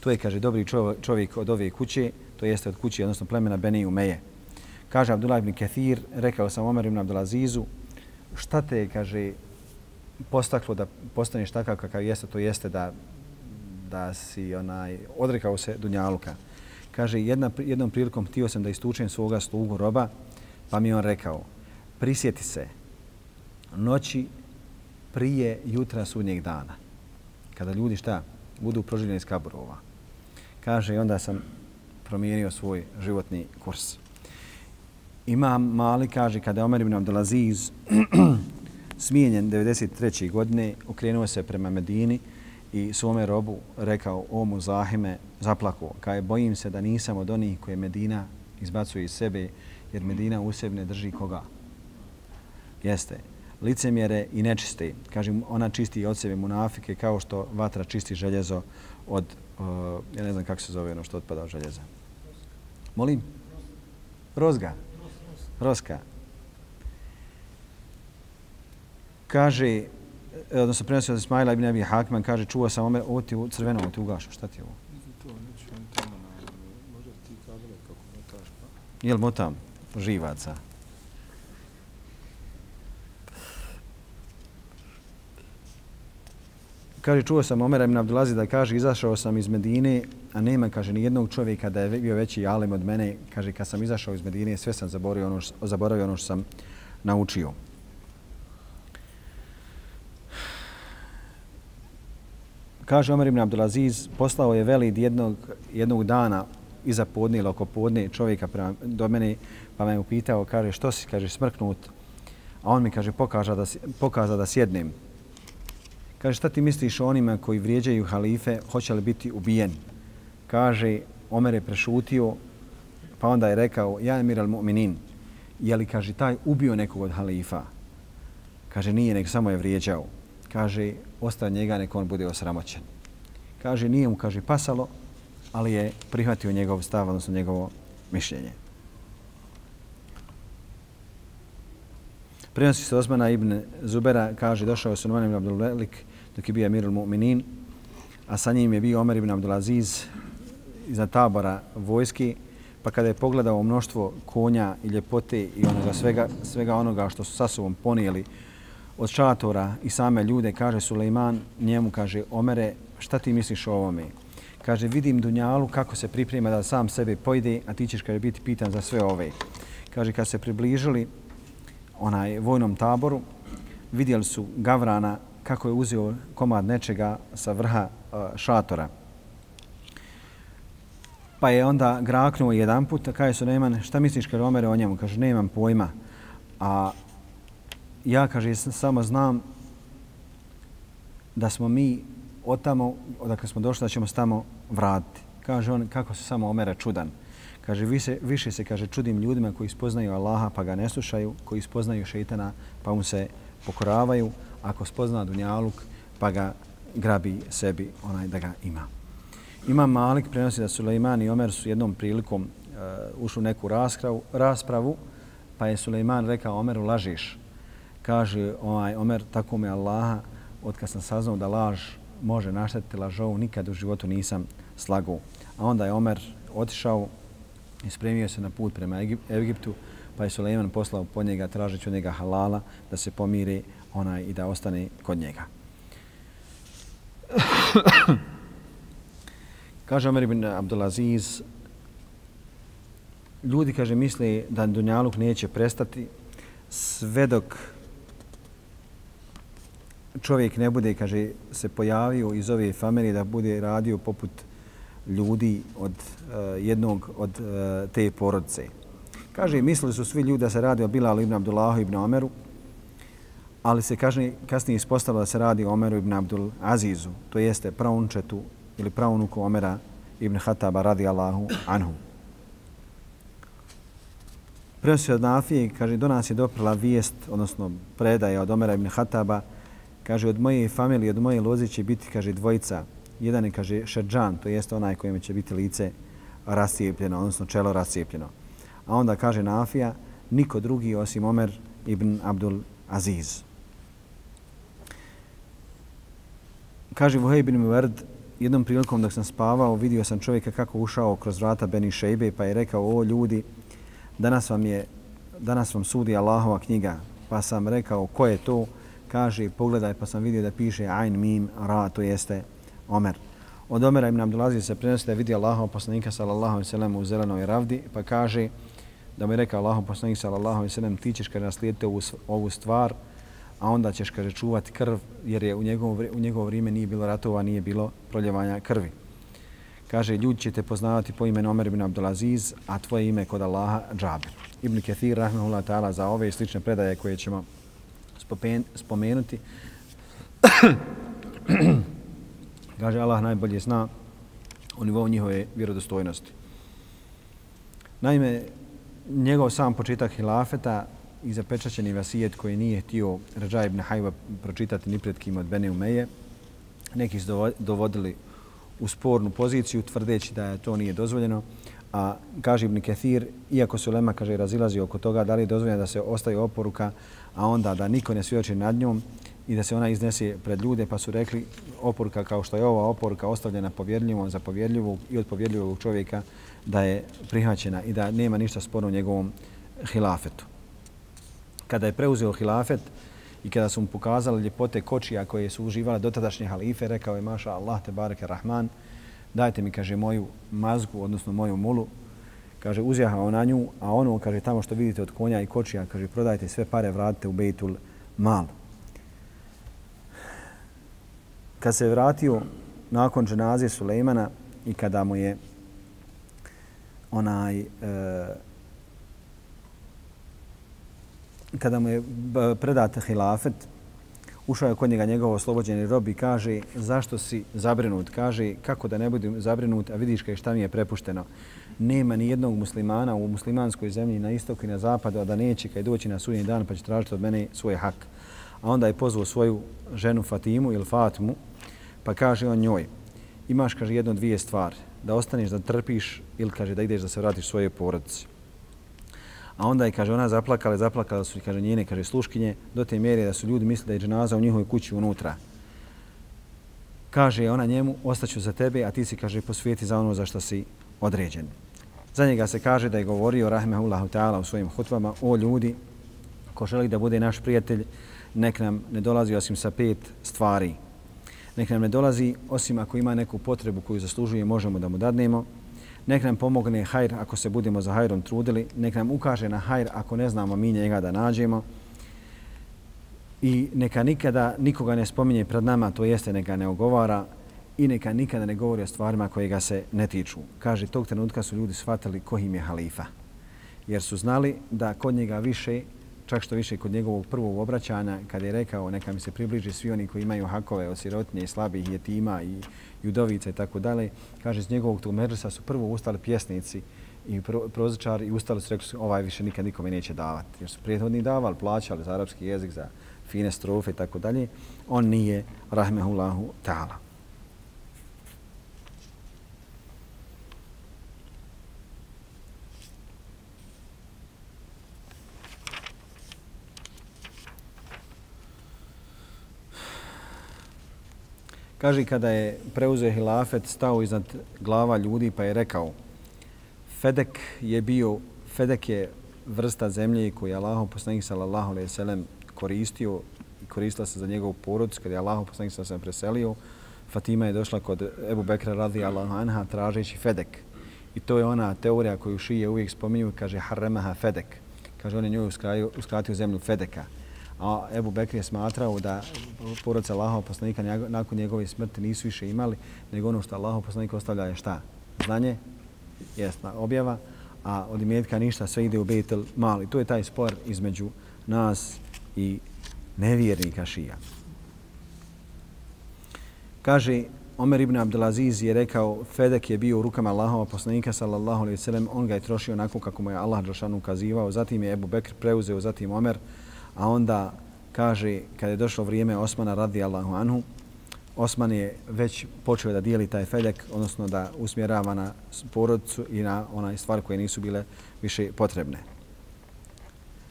To je, kaže, dobri čovjek od ove kuće, to jeste od kuće, odnosno plemena Beni Umeje. Kaže Abdullah ibn Kathir, rekao sam Omer ibn Abdulazizu, šta te, kaže, postaklo da postaneš takav kakav jeste, to jeste da, da si onaj, odrekao se Dunjaluka. Kaže, jedna, jednom prilikom htio sam da istučem svoga slugu roba, pa mi on rekao, prisjeti se noći prije jutra sudnjeg dana. Kada ljudi šta? Budu proživljeni iz kaburova. Kaže i onda sam promijenio svoj životni kurs. Imam mali, kaže, kada je Omer ibn Abdelaziz smijenjen 93. godine, okrenuo se prema Medini i svome robu rekao, o mu zahime, zaplako, kaj bojim se da nisam od onih koje Medina izbacuje iz sebe, jer Medina u sebi ne drži koga. Jeste, licemjere i nečiste. Kažem, ona čisti od sebe munafike kao što vatra čisti željezo od, uh, ja ne znam kako se zove ono što otpada od željeza. Molim? Rozga. Roska. Kaže, odnosno prenosio od Ismaila ibn Abi Hakman, kaže, čuo sam Omer, ovo ti u crvenom, ovo ti ugašu, šta ti je ovo? Jel motam živaca? Kaže, čuo sam Omer ibn Abdulazi da kaže, izašao sam iz Medine, a nema, kaže, ni jednog čovjeka da je bio veći alim od mene. Kaže, kad sam izašao iz Medine, sve sam zaboravio ono, zaboravio ono što sam naučio. Kaže Omer ibn Abdulaziz, poslao je Velid jednog, jednog dana iza podne ili oko podne čovjeka prema, do mene, pa me upitao, kaže, što si, kaže, smrknut. A on mi, kaže, pokaža da, pokaza da sjednem. Kaže, šta ti misliš o onima koji vrijeđaju halife, hoće li biti ubijen? Kaže, Omer je prešutio, pa onda je rekao, ja emir al mu'minin, je li, kaže, taj ubio nekog od halifa? Kaže, nije, nek samo je vrijeđao. Kaže, ostav njega, nek on bude osramoćen. Kaže, nije mu, kaže, pasalo, ali je prihvatio njegov stav, odnosno njegovo mišljenje. Prenosi se Osmana ibn Zubera, kaže, došao je Sulman ibn Abdul Velik, dok je bio Emirul Mu'minin, a sa njim je bio Omer ibn Abdulaziz iza tabora vojski, pa kada je pogledao mnoštvo konja i ljepote i onoga svega, svega onoga što su sa sobom ponijeli od šatora i same ljude, kaže Sulejman, njemu kaže, Omere, šta ti misliš o ovome? Kaže, vidim Dunjalu kako se priprema da sam sebe pojde, a ti ćeš kada biti pitan za sve ove. Kaže, kad se približili onaj vojnom taboru, vidjeli su Gavrana kako je uzeo komad nečega sa vrha šatora. Pa je onda graknuo jedan put, kaže su šta misliš kaže omere o njemu? Kaže, nemam pojma. A ja, kaže, samo znam da smo mi od tamo, odakle smo došli, da ćemo se tamo vratiti. Kaže on, kako se samo omera čudan. Kaže, više, više se, kaže, čudim ljudima koji spoznaju Allaha pa ga ne slušaju, koji spoznaju šeitana pa mu se pokoravaju, ako spozna Dunjaluk pa ga grabi sebi onaj da ga ima. Imam Malik prenosi da Suleiman i Omer su jednom prilikom uh, ušli u neku raspravu, raspravu pa je Suleiman rekao Omeru lažiš. Kaže ovaj, Omer, tako me Allaha, od kad sam saznao da laž može naštetiti lažovu, nikad u životu nisam slagao. A onda je Omer otišao i spremio se na put prema Egiptu, pa je Suleiman poslao po njega, tražeći od njega halala da se pomiri onaj i da ostane kod njega. Kaže Omer ibn Abdulaziz, ljudi, kaže, misle da Dunjaluk neće prestati sve dok čovjek ne bude, kaže, se pojavio iz ove familije da bude radio poput ljudi od uh, jednog od uh, te porodice. Kaže, mislili su svi ljudi da se radi o Bilalu ibn Abdullahu ibn Omeru, ali se kaže, kasnije ispostavilo da se radi o Omeru ibn Abdul Azizu, to jeste praunčetu ili praunuku Omera ibn Hataba radi Allahu anhu. Prenosio od Nafije, kaže, do nas je doprla vijest, odnosno predaja od Omera ibn Hataba, kaže, od moje familije, od moje loze će biti, kaže, dvojica. Jedan je, kaže, Šerđan, to jeste onaj kojem će biti lice rascijepljeno, odnosno čelo rascijepljeno. A onda kaže Nafija, niko drugi osim Omer ibn Abdul Aziz. Kaže Vuhej ibn Muverd, jednom prilikom dok sam spavao, vidio sam čovjeka kako ušao kroz vrata Beni Šejbe, pa je rekao, o ljudi, danas vam je, danas vam sudi Allahova knjiga. Pa sam rekao, ko je to? Kaže, pogledaj, pa sam vidio da piše Ain Mim Ra, to jeste Omer. Od Omera ibn Abdulaziz se prenosi da je vidio Allahov poslanika sallallahu alejhi ve sellem u zelenoj ravdi, pa kaže da mu je rekao Allahov poslanik sallallahu alejhi ve sellem ti ćeš kada naslijediti ovu, ovu stvar, a onda ćeš kaže čuvati krv jer je u njegovo u njegovo vrijeme nije bilo ratova, nije bilo proljevanja krvi. Kaže ljudi će te poznavati po imenu Omer ibn Abdulaziz, a tvoje ime kod Allaha Džabir. Ibn Kathir rahmehullah taala za ove i slične predaje koje ćemo spomenuti Kaže, Allah najbolje zna o nivou njihove vjerodostojnosti. Naime, njegov sam početak hilafeta i zapečaćeni vasijet koji nije htio Rađa ibn Hajva pročitati ni pred kim od Bene Umeje, neki su dovodili u spornu poziciju tvrdeći da je to nije dozvoljeno, a kaže Ibn Kathir, iako se Lema kaže, razilazi oko toga da li je dozvoljeno da se ostaje oporuka, a onda da niko ne svjedoči nad njom, i da se ona iznese pred ljude, pa su rekli oporuka kao što je ova oporuka ostavljena povjerljivom za povjerljivog i od povjerljivog čovjeka da je prihvaćena i da nema ništa sporno u njegovom hilafetu. Kada je preuzeo hilafet i kada su mu pokazali ljepote kočija koje su uživale dotadašnje halife, rekao je Maša Allah te bareke Rahman, dajte mi, kaže, moju mazgu, odnosno moju mulu, kaže, uzjahao na nju, a ono, kaže, tamo što vidite od konja i kočija, kaže, prodajte sve pare, vratite u Bejtul Mal. Kad se vratio nakon dženazije Sulejmana i kada mu je onaj e, kada mu je e, predat hilafet ušao je kod njega njegov oslobođeni rob i kaže zašto si zabrinut? Kaže kako da ne budem zabrinut a vidiš kaj šta mi je prepušteno. Nema ni jednog muslimana u muslimanskoj zemlji na istoku i na zapadu a da neće kaj doći na sudnji dan pa će tražiti od mene svoj hak. A onda je pozvao svoju ženu Fatimu ili Fatmu Pa kaže on njoj, imaš, kaže, jedno dvije stvari, da ostaneš da trpiš ili, kaže, da ideš da se vratiš svoje porodice. A onda je, kaže, ona zaplakala, zaplakala su, kaže, njene, kaže, sluškinje, do te mjere da su ljudi mislili da je dženaza u njihovoj kući unutra. Kaže ona njemu, ostaću za tebe, a ti si, kaže, posvijeti za ono za što si određen. Za njega se kaže da je govorio, rahmehullahu ta'ala, u svojim hutvama, o ljudi, ko želi da bude naš prijatelj, nek nam ne dolazi osim sa pet stvari – nek nam ne dolazi osim ako ima neku potrebu koju zaslužuje možemo da mu dadnemo. Nek nam pomogne hajr ako se budemo za hajrom trudili. Nek nam ukaže na hajr ako ne znamo mi njega da nađemo. I neka nikada nikoga ne spominje pred nama, to jeste neka ne ogovara i neka nikada ne govori o stvarima koje ga se ne tiču. Kaže, tog trenutka su ljudi shvatili ko im je halifa. Jer su znali da kod njega više čak što više kod njegovog prvog obraćanja, kada je rekao neka mi se približi svi oni koji imaju hakove od sirotinje i slabih jetima i judovica i tako dalje, kaže iz njegovog tog medresa su prvo ustali pjesnici i prozičari i ustali su rekli ovaj više nikad nikome neće davati. Jer su prijethodni davali, plaćali za arapski jezik, za fine strofe i tako dalje. On nije, rahmehullahu ta'ala. Kaže, kada je preuzeo hilafet, stao iznad glava ljudi pa je rekao Fedek je bio, Fedek je vrsta zemlje koju je Allahom poslanik sallallahu alaihi sallam koristio i koristila se za njegov porod. Kada je Allahom poslanik sallallahu alaihi preselio, Fatima je došla kod Ebu Bekra radi Allahu anha tražeći Fedek. I to je ona teorija koju šije uvijek spominju, kaže Harremaha Fedek. Kaže, on je njoj uskratio zemlju Fedeka. A Ebu Bekr je smatrao da porodica Allahov poslanika nakon njegove smrti nisu više imali, nego ono što Allahov poslanik ostavlja je šta? Znanje, jesna objava, a od imetka ništa, sve ide u Betel mali. To je taj spor između nas i nevjernika šija. Kaže, Omer ibn Abdelaziz je rekao, Fedek je bio u rukama Allahova poslanika, sallallahu alaihi sallam, on ga je trošio onako kako mu je Allah Đošanu ukazivao, zatim je Ebu Bekr preuzeo, zatim Omer, a onda kaže, kada je došlo vrijeme Osmana radi Allahu anhu, Osman je već počeo da dijeli taj Fedek, odnosno da usmjerava na porodcu i na onaj stvari koje nisu bile više potrebne.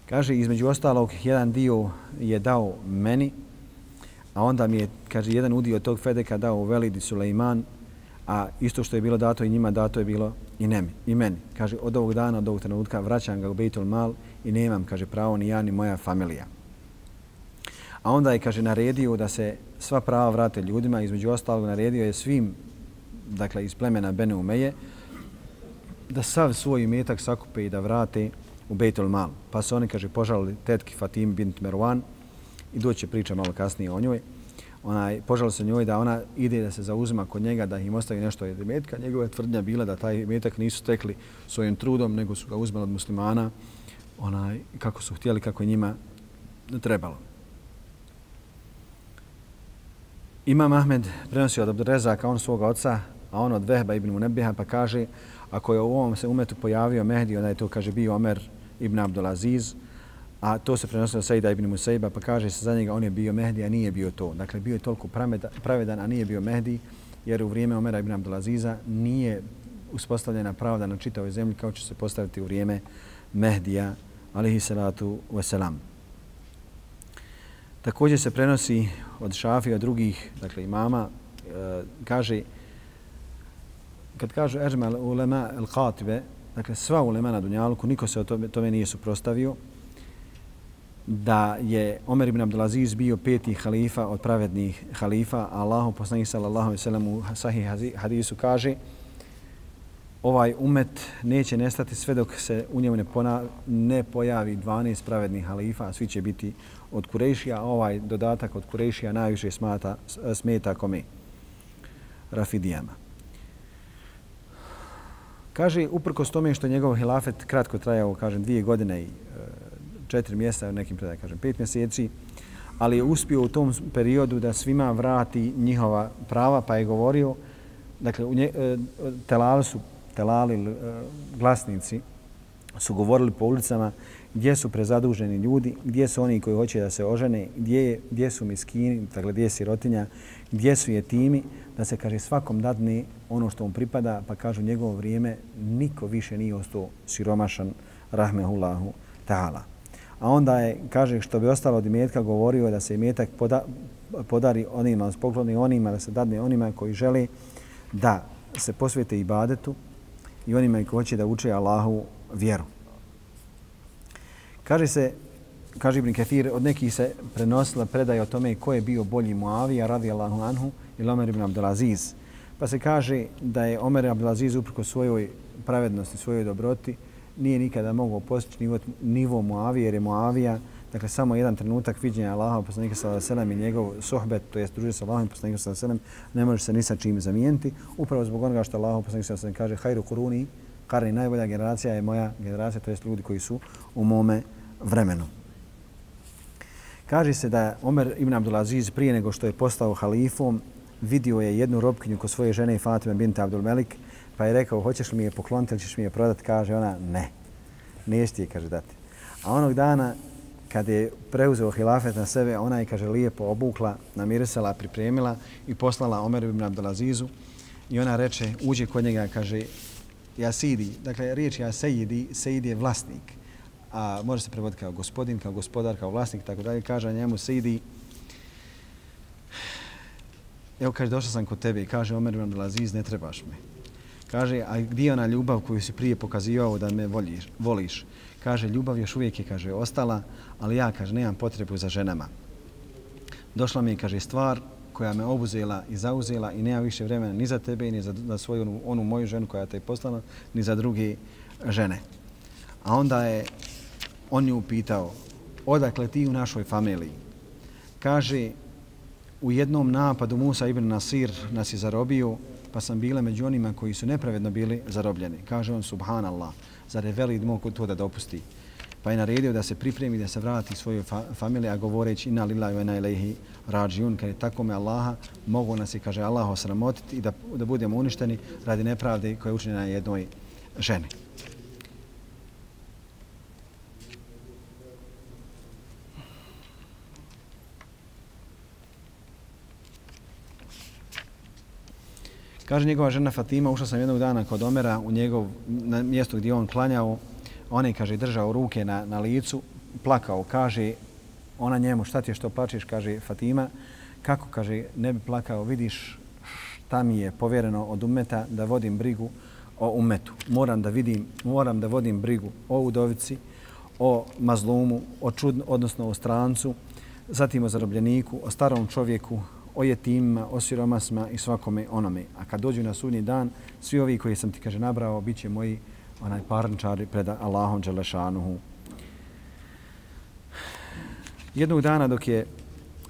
Kaže, između ostalog, jedan dio je dao meni, a onda mi je, kaže, jedan udio tog Fedeka dao Velidi Suleiman, a isto što je bilo dato i njima, dato je bilo i, nemi, i meni. Kaže, od ovog dana, od ovog trenutka, vraćam ga u Bejtul Mal i nemam, kaže, pravo ni ja ni moja familija. A onda je, kaže, naredio da se sva prava vrate ljudima, između ostalog naredio je svim, dakle, iz plemena Bene Umeje, da sav svoj imetak sakupe i da vrate u Bejtul Mal. Pa se oni, kaže, požalili tetki Fatim bint Merwan i doće priča malo kasnije o njoj. Onaj, požalio se njoj da ona ide da se zauzima kod njega da im ostavi nešto od imetka. Njegova tvrdnja bila da taj imetak nisu stekli svojim trudom, nego su ga uzmali od muslimana onaj, kako su htjeli, kako je njima trebalo. Imam Ahmed prenosi od Abdurezaka, on svoga oca, a on od Vehba ibn Munebiha, pa kaže, ako je u ovom se umetu pojavio Mehdi, onda je to, kaže, bio Omer ibn Abdulaziz, a to se prenosilo od Sejda ibn Musaiba, pa kaže se za njega, on je bio Mehdi, a nije bio to. Dakle, bio je toliko pravedan, a nije bio Mehdi, jer u vrijeme Omera ibn Abdulaziza nije uspostavljena pravda na čitavoj zemlji kao će se postaviti u vrijeme Mehdija, alihi salatu wasalam. Također se prenosi od šafija drugih, dakle imama, e, kaže, kad kažu ežma ulema el qatibe, dakle sva ulema na Dunjaluku, niko se o tome, tome nije suprostavio, da je Omer ibn Abdulaziz bio peti halifa od pravednih halifa, Allahu poslanih sallallahu alaihi sallam u sahih hadisu kaže, ovaj umet neće nestati sve dok se u njemu ne, pona, ne pojavi 12 pravednih halifa, svi će biti od Kurešija, ovaj dodatak od Kurešija najviše smata, smeta kome? Rafidijama. Kaže, uprkos tome što njegov hilafet kratko trajao, kažem, dvije godine i e, četiri četiri mjesta, nekim predaj, kažem, pet mjeseci, ali je uspio u tom periodu da svima vrati njihova prava, pa je govorio, dakle, u nje, e, telali su, telali, e, glasnici, su govorili po ulicama gdje su prezaduženi ljudi, gdje su oni koji hoće da se ožene, gdje, gdje su miskini, dakle gdje je sirotinja, gdje su jetimi, da se kaže svakom dadne ono što mu pripada, pa kažu njegovo vrijeme, niko više nije ostao siromašan, rahmehullahu ta'ala. A onda je, kaže, što bi ostalo od imetka, govorio da se imetak poda, podari onima, pokloni onima, da se dadne onima koji žele da se posvete ibadetu i onima koji hoće da uče Allahu vjeru. Kaže se, kaže Ibn Kathir, od nekih se prenosila predaje o tome ko je bio bolji Muavija radi Allahu anhu ili Omer ibn Abdelaziz. Pa se kaže da je Omer ibn Abdelaziz uprko svojoj pravednosti, svojoj dobroti, nije nikada mogao postići nivo, nivo Muavije, jer je Muavija, dakle, samo jedan trenutak viđenja Allaha poslanika sallallahu alejhi i njegov sohbet, to jest druženje sa Allahom poslanika sallallahu alejhi ne može se ni sa čim zamijeniti, upravo zbog onoga što Allah poslanik sallallahu kaže hajru kuruni, karni najbolja generacija je moja generacija, to jest ljudi koji su u mome vremenu. Kaže se da Omer ibn Abdulaziz prije nego što je postao halifom vidio je jednu robkinju kod svoje žene Fatime bint Abdul Melik pa je rekao hoćeš li mi je pokloniti ili ćeš mi je prodati? Kaže ona ne, neće ti je kaže dati. A onog dana kad je preuzeo hilafet na sebe, ona je, kaže, lijepo obukla, namirisala, pripremila i poslala Omer ibn Abdulazizu. I ona reče, uđe kod njega, kaže, Jasidi, dakle, riječ ja sejidi, je vlasnik a može se prevoditi kao gospodin, kao gospodar, kao vlasnik, tako dalje, kaže njemu Sidi, evo kaže, došao sam kod tebe i kaže, Omer ibn Abdelaziz, ne trebaš me. Kaže, a gdje je ona ljubav koju si prije pokazivao da me voliš? voliš? Kaže, ljubav još uvijek je, kaže, ostala, ali ja, kaže, nemam potrebu za ženama. Došla mi je, kaže, stvar koja me obuzela i zauzela i nema više vremena ni za tebe, ni za, za svoju onu, onu moju ženu koja te je poslala, ni za druge žene. A onda je on ju upitao, odakle ti u našoj familiji? Kaže, u jednom napadu Musa ibn Nasir nas je zarobio, pa sam bila među onima koji su nepravedno bili zarobljeni. Kaže on, subhanallah, zar je velid mogu to da dopusti? Pa je naredio da se pripremi da se vrati svojoj fa familiji, a govoreći inna lillahi wa inna ilaihi rađiun, kad je tako me Allaha, mogu nas i, kaže Allah, osramotiti i da, da budemo uništeni radi nepravde koja je učinjena jednoj ženi. Kaže njegova žena Fatima, ušla sam jednog dana kod Omera u njegov na mjesto gdje on klanjao. On je, kaže, držao ruke na, na licu, plakao. Kaže ona njemu, šta ti je što plačeš, kaže Fatima. Kako, kaže, ne bi plakao, vidiš šta mi je povjereno od umeta da vodim brigu o umetu. Moram da vidim, moram da vodim brigu o udovici, o mazlumu, o čud, odnosno o strancu, zatim o zarobljeniku, o starom čovjeku, o jetimima, o siromasima i svakome onome. A kad dođu na sudnji dan, svi ovi koji sam ti kaže nabrao, bit će moji onaj parničari pred Allahom Đelešanuhu. Jednog dana dok je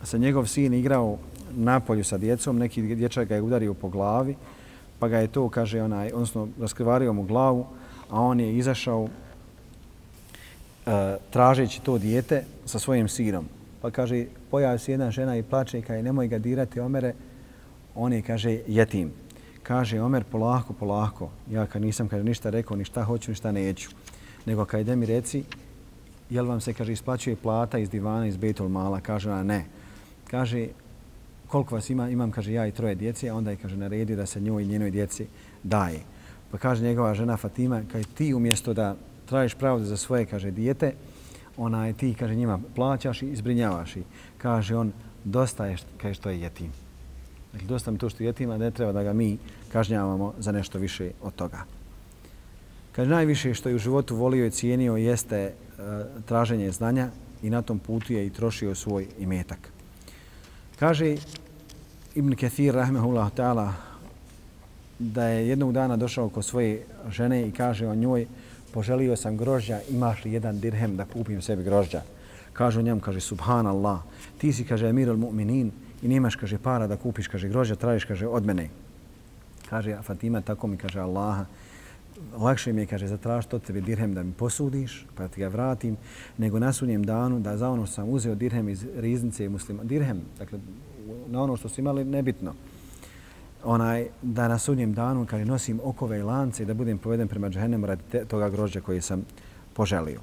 se njegov sin igrao na polju sa djecom, neki dječak ga je udario po glavi, pa ga je to, kaže onaj, odnosno raskrivario mu glavu, a on je izašao e, tražeći to dijete sa svojim sinom. Pa kaže, pojavi se jedna žena i plače i kaže, nemoj ga dirati Omere, on je, kaže, jetim. Kaže, Omer, polako, polako. Ja kad nisam, kaže, ništa rekao, ni šta hoću, ni šta neću. Nego kad ide mi reci, jel vam se, kaže, isplaćuje plata iz divana, iz Betul Mala? Kaže ona, ne. Kaže, koliko vas ima? Imam, kaže, ja i troje djece. Onda je, kaže, naredio da se njoj i njenoj djeci daje. Pa kaže njegova žena Fatima, kaže, ti umjesto da tražiš pravdu za svoje, kaže, dijete, onaj ti, kaže, njima plaćaš i izbrinjavaš i kaže on, dosta je kaže, što je jetim. Dakle, dosta mi to što je jetim, a ne treba da ga mi kažnjavamo za nešto više od toga. Kaže, najviše što je u životu volio i cijenio jeste e, traženje znanja i na tom putu je i trošio svoj imetak. Kaže Ibn Kathir, rahmehullah ta'ala, da je jednog dana došao kod svoje žene i kaže o njoj, poželio sam grožđa, imaš li jedan dirhem da kupim sebi grožđa? Kažu njemu, kaže, subhanallah, ti si, kaže, emir al mu'minin i nemaš, kaže, para da kupiš, kaže, grožđa, tražiš, kaže, od mene. Kaže, Fatima, tako mi, kaže, Allaha, lakše mi je, kaže, zatražiti od tebe dirhem da mi posudiš, pa ti ga vratim, nego na sunjem danu da za ono sam uzeo dirhem iz riznice muslima. Dirhem, dakle, na ono što su imali, nebitno onaj, da na sudnjem danu kaže nosim okove i lance i da budem poveden prema džahennemu radi te, toga grožđa koji sam poželio.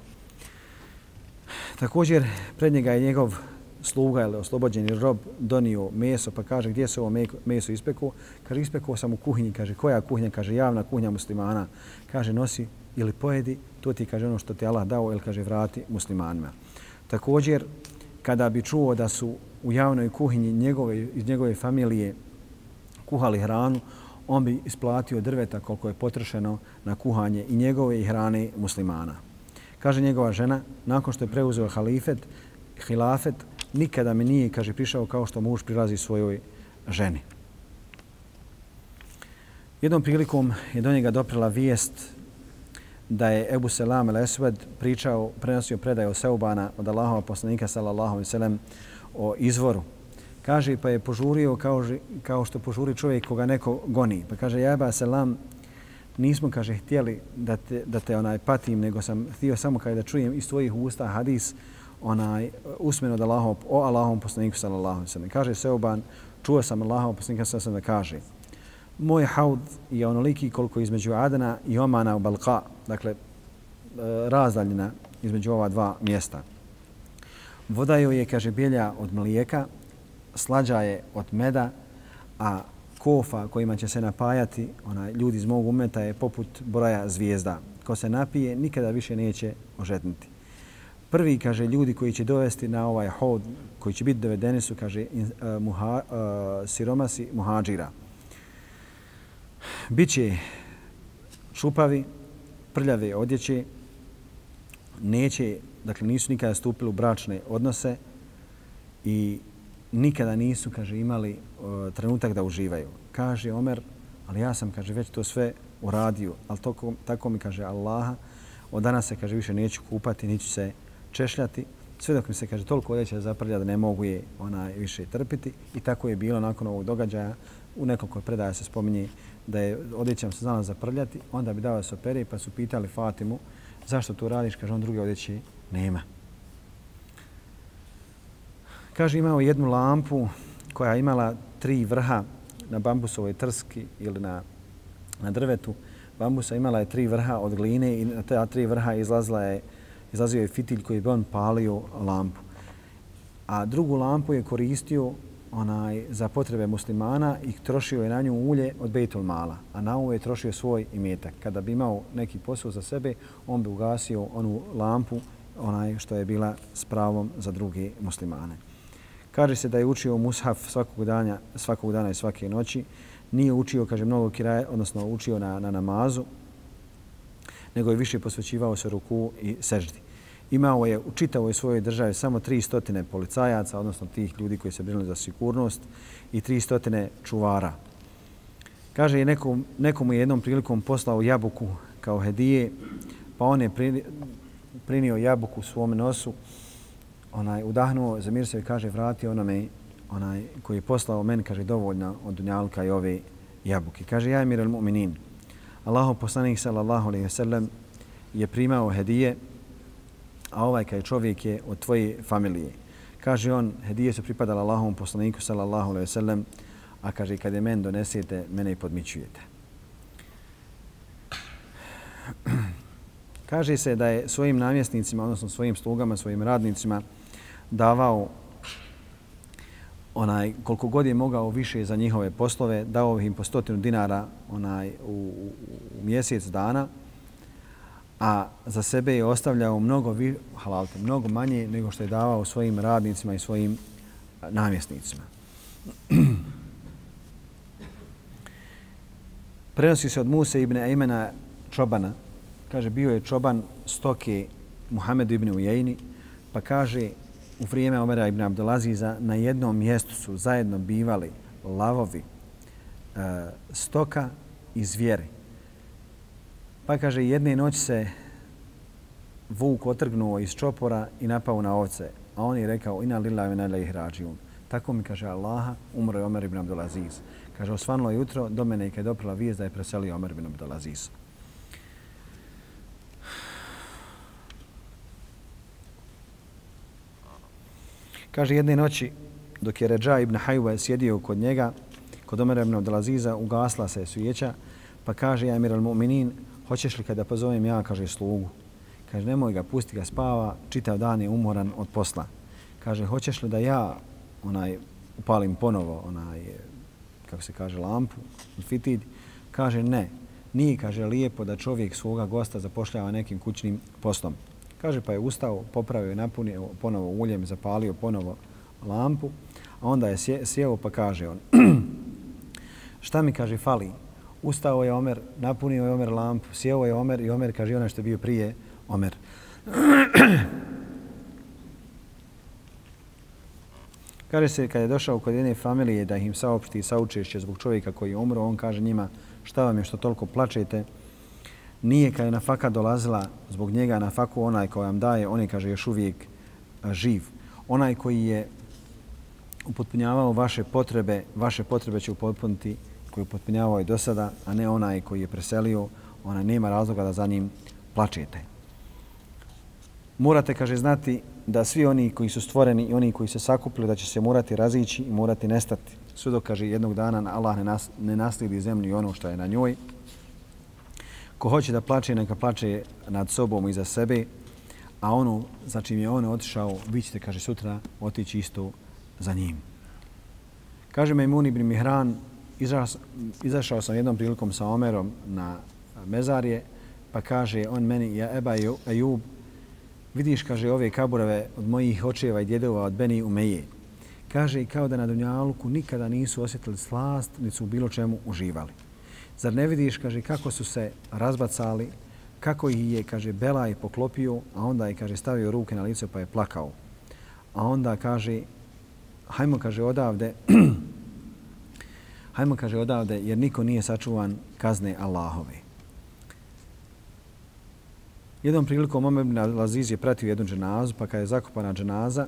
Također, pred njega je njegov sluga ili oslobođeni rob donio meso, pa kaže gdje se ovo meso ispeku? Kaže ispekao sam u kuhinji, kaže koja kuhinja? Kaže javna kuhinja muslimana. Kaže nosi ili pojedi, to ti kaže ono što ti Allah dao ili kaže vrati muslimanima. Također, kada bi čuo da su u javnoj kuhinji njegove, iz njegove familije kuhali hranu, on bi isplatio drveta koliko je potrošeno na kuhanje i njegove i hrane muslimana. Kaže njegova žena, nakon što je preuzeo halifet, hilafet, nikada mi nije, kaže, prišao kao što muž prilazi svojoj ženi. Jednom prilikom je do njega doprela vijest da je Ebu Selam el Esved pričao, prenosio predaj o Seubana od Allahova poslanika sallallahu alaihi sallam o izvoru Kaže, pa je požurio kao, kao što požuri čovjek koga neko goni. Pa kaže, jeba selam, nismo, kaže, htjeli da te, da te onaj patim, nego sam htio samo kada da čujem iz tvojih usta hadis onaj usmeno da Allahom, o Allahom poslaniku sallallahu sallam. Kaže Seoban, čuo sam Allahom poslanika sallallahu da kaže, moj haud je onoliki koliko između Adana i Omana u Balqa, dakle, e, razdaljena između ova dva mjesta. Voda je, kaže, bijelja od mlijeka, slađa je od meda, a kofa kojima će se napajati, ona ljudi iz mog umeta je poput broja zvijezda. Ko se napije, nikada više neće ožetniti. Prvi, kaže, ljudi koji će dovesti na ovaj hod, koji će biti dovedeni su, kaže, uh, muha, uh, siromasi muhađira. Biće šupavi, prljave odjeće, neće, dakle, nisu nikada stupili u bračne odnose i nikada nisu, kaže, imali uh, trenutak da uživaju. Kaže Omer, ali ja sam, kaže, već to sve uradio, ali toko, tako mi kaže Allaha, od danas se, kaže, više neću kupati, neću se češljati, sve dok mi se, kaže, toliko odjeća zaprlja da ne mogu je ona više trpiti. I tako je bilo nakon ovog događaja. U nekoliko predaja se spominje da je odjećam se znala zaprljati, onda bi dao se opere pa su pitali Fatimu zašto to radiš, kaže on druge odjeće nema. Kaže imao jednu lampu koja imala tri vrha na bambusovoj trski ili na, na drvetu. Bambusa imala je tri vrha od gline i na te tri vrha izlazila je, izlazio je fitilj koji bi on palio lampu. A drugu lampu je koristio onaj za potrebe muslimana i trošio je na nju ulje od Bejtul Mala, a na ovo je trošio svoj imetak. Kada bi imao neki posao za sebe, on bi ugasio onu lampu onaj što je bila s pravom za druge muslimane. Kaže se da je učio mushaf svakog dana, svakog dana i svake noći. Nije učio, kaže, mnogo kiraje, odnosno učio na, na namazu, nego je više posvećivao se ruku i seždi. Imao je u čitavoj svojoj državi samo 300 policajaca, odnosno tih ljudi koji se brinuli za sigurnost, i 300 čuvara. Kaže, je nekom, nekomu je jednom prilikom poslao jabuku kao hedije, pa on je prinio jabuku u svom nosu, onaj udahnuo, zamir se i kaže, vrati onome onaj koji je poslao meni, kaže, dovoljno od dunjalka i ove jabuke. Kaže, ja emir al-mu'minin. Allahov poslanik sallallahu alejhi ve sellem je primao hedije, a ovaj kaj čovjek je od tvoje familije. Kaže on, hedije su pripadala Allahom poslaniku sallallahu alaihi sallam, a kaže, kad je men donesete, mene i podmićujete. kaže se da je svojim namjesnicima, odnosno svojim slugama, svojim radnicima, davao onaj koliko god je mogao više za njihove poslove, dao im po stotinu dinara onaj u, u, u mjesec dana, a za sebe je ostavljao mnogo, vi, halalte, mnogo manje nego što je davao svojim radnicima i svojim namjesnicima. Prenosi se od Muse ibn Ejmena čobana. Kaže, bio je čoban stoke Muhammedu ibn Ujejni, pa kaže, u vrijeme Omera ibn Abdelaziza na jednom mjestu su zajedno bivali lavovi e, stoka i zvijeri. Pa kaže, jedne noći se vuk otrgnuo iz čopora i napao na ovce. A on je rekao, ina lila ina ilaihi rađiun. Tako mi kaže Allaha, umro je Omer ibn Abdelaziz. Kaže, osvanilo jutro, do mene je kad je doprila vijest da je preselio Omer ibn Abdelaziz. Kaže, jedne noći, dok je Ređa ibn Hajwa sjedio kod njega, kod Omer ibn Abdelaziza, ugasla se svijeća, pa kaže, ja Emir al-Mu'minin, hoćeš li kada pozovem ja, kaže, slugu? Kaže, nemoj ga, pusti ga spava, čitav dan je umoran od posla. Kaže, hoćeš li da ja onaj upalim ponovo onaj, kako se kaže, lampu, fitid? Kaže, ne. Nije, kaže, lijepo da čovjek svoga gosta zapošljava nekim kućnim poslom. Kaže pa je ustao, popravio i napunio ponovo uljem, zapalio ponovo lampu, a onda je sjeo pa kaže on, šta mi kaže fali? Ustao je Omer, napunio je Omer lampu, sjeo je Omer i Omer kaže ono što je bio prije Omer. kaže se kad je došao kod jedne familije da im saopšti saučešće zbog čovjeka koji je umro, on kaže njima šta vam je što toliko plačete, nije kad je na faka dolazila zbog njega na faku onaj koji vam daje, on je, kaže, još uvijek živ. Onaj koji je upotpunjavao vaše potrebe, vaše potrebe će upotpuniti koji upotpunjavao i do sada, a ne onaj koji je preselio, ona nema razloga da za njim plačete. Morate, kaže, znati da svi oni koji su stvoreni i oni koji se sakupili, da će se morati razići i morati nestati. Sve dok, kaže, jednog dana Allah ne, nas, ne naslidi zemlju i ono što je na njoj, Ko hoće da plače, neka plače nad sobom i za sebe, a ono za čim je on otišao, vi ćete, kaže, sutra otići isto za njim. Kaže me Imun ibn Mihran, izašao sam jednom prilikom sa Omerom na mezarje, pa kaže on meni, ja Eba Ejub, vidiš, kaže, ove kaburave od mojih očeva i djedova od Beni Umeje. Kaže, kao da na Dunjaluku nikada nisu osjetili slast, ni su u bilo čemu uživali. Zar ne vidiš, kaže, kako su se razbacali, kako ih je, kaže, Bela je poklopio, a onda je, kaže, stavio ruke na lice pa je plakao. A onda, kaže, hajmo, kaže, odavde, hajmo, kaže, odavde, jer niko nije sačuvan kazne Allahove. Jednom prilikom Omer ibn Aziz je pratio jednu dženazu, pa kada je zakupana dženaza,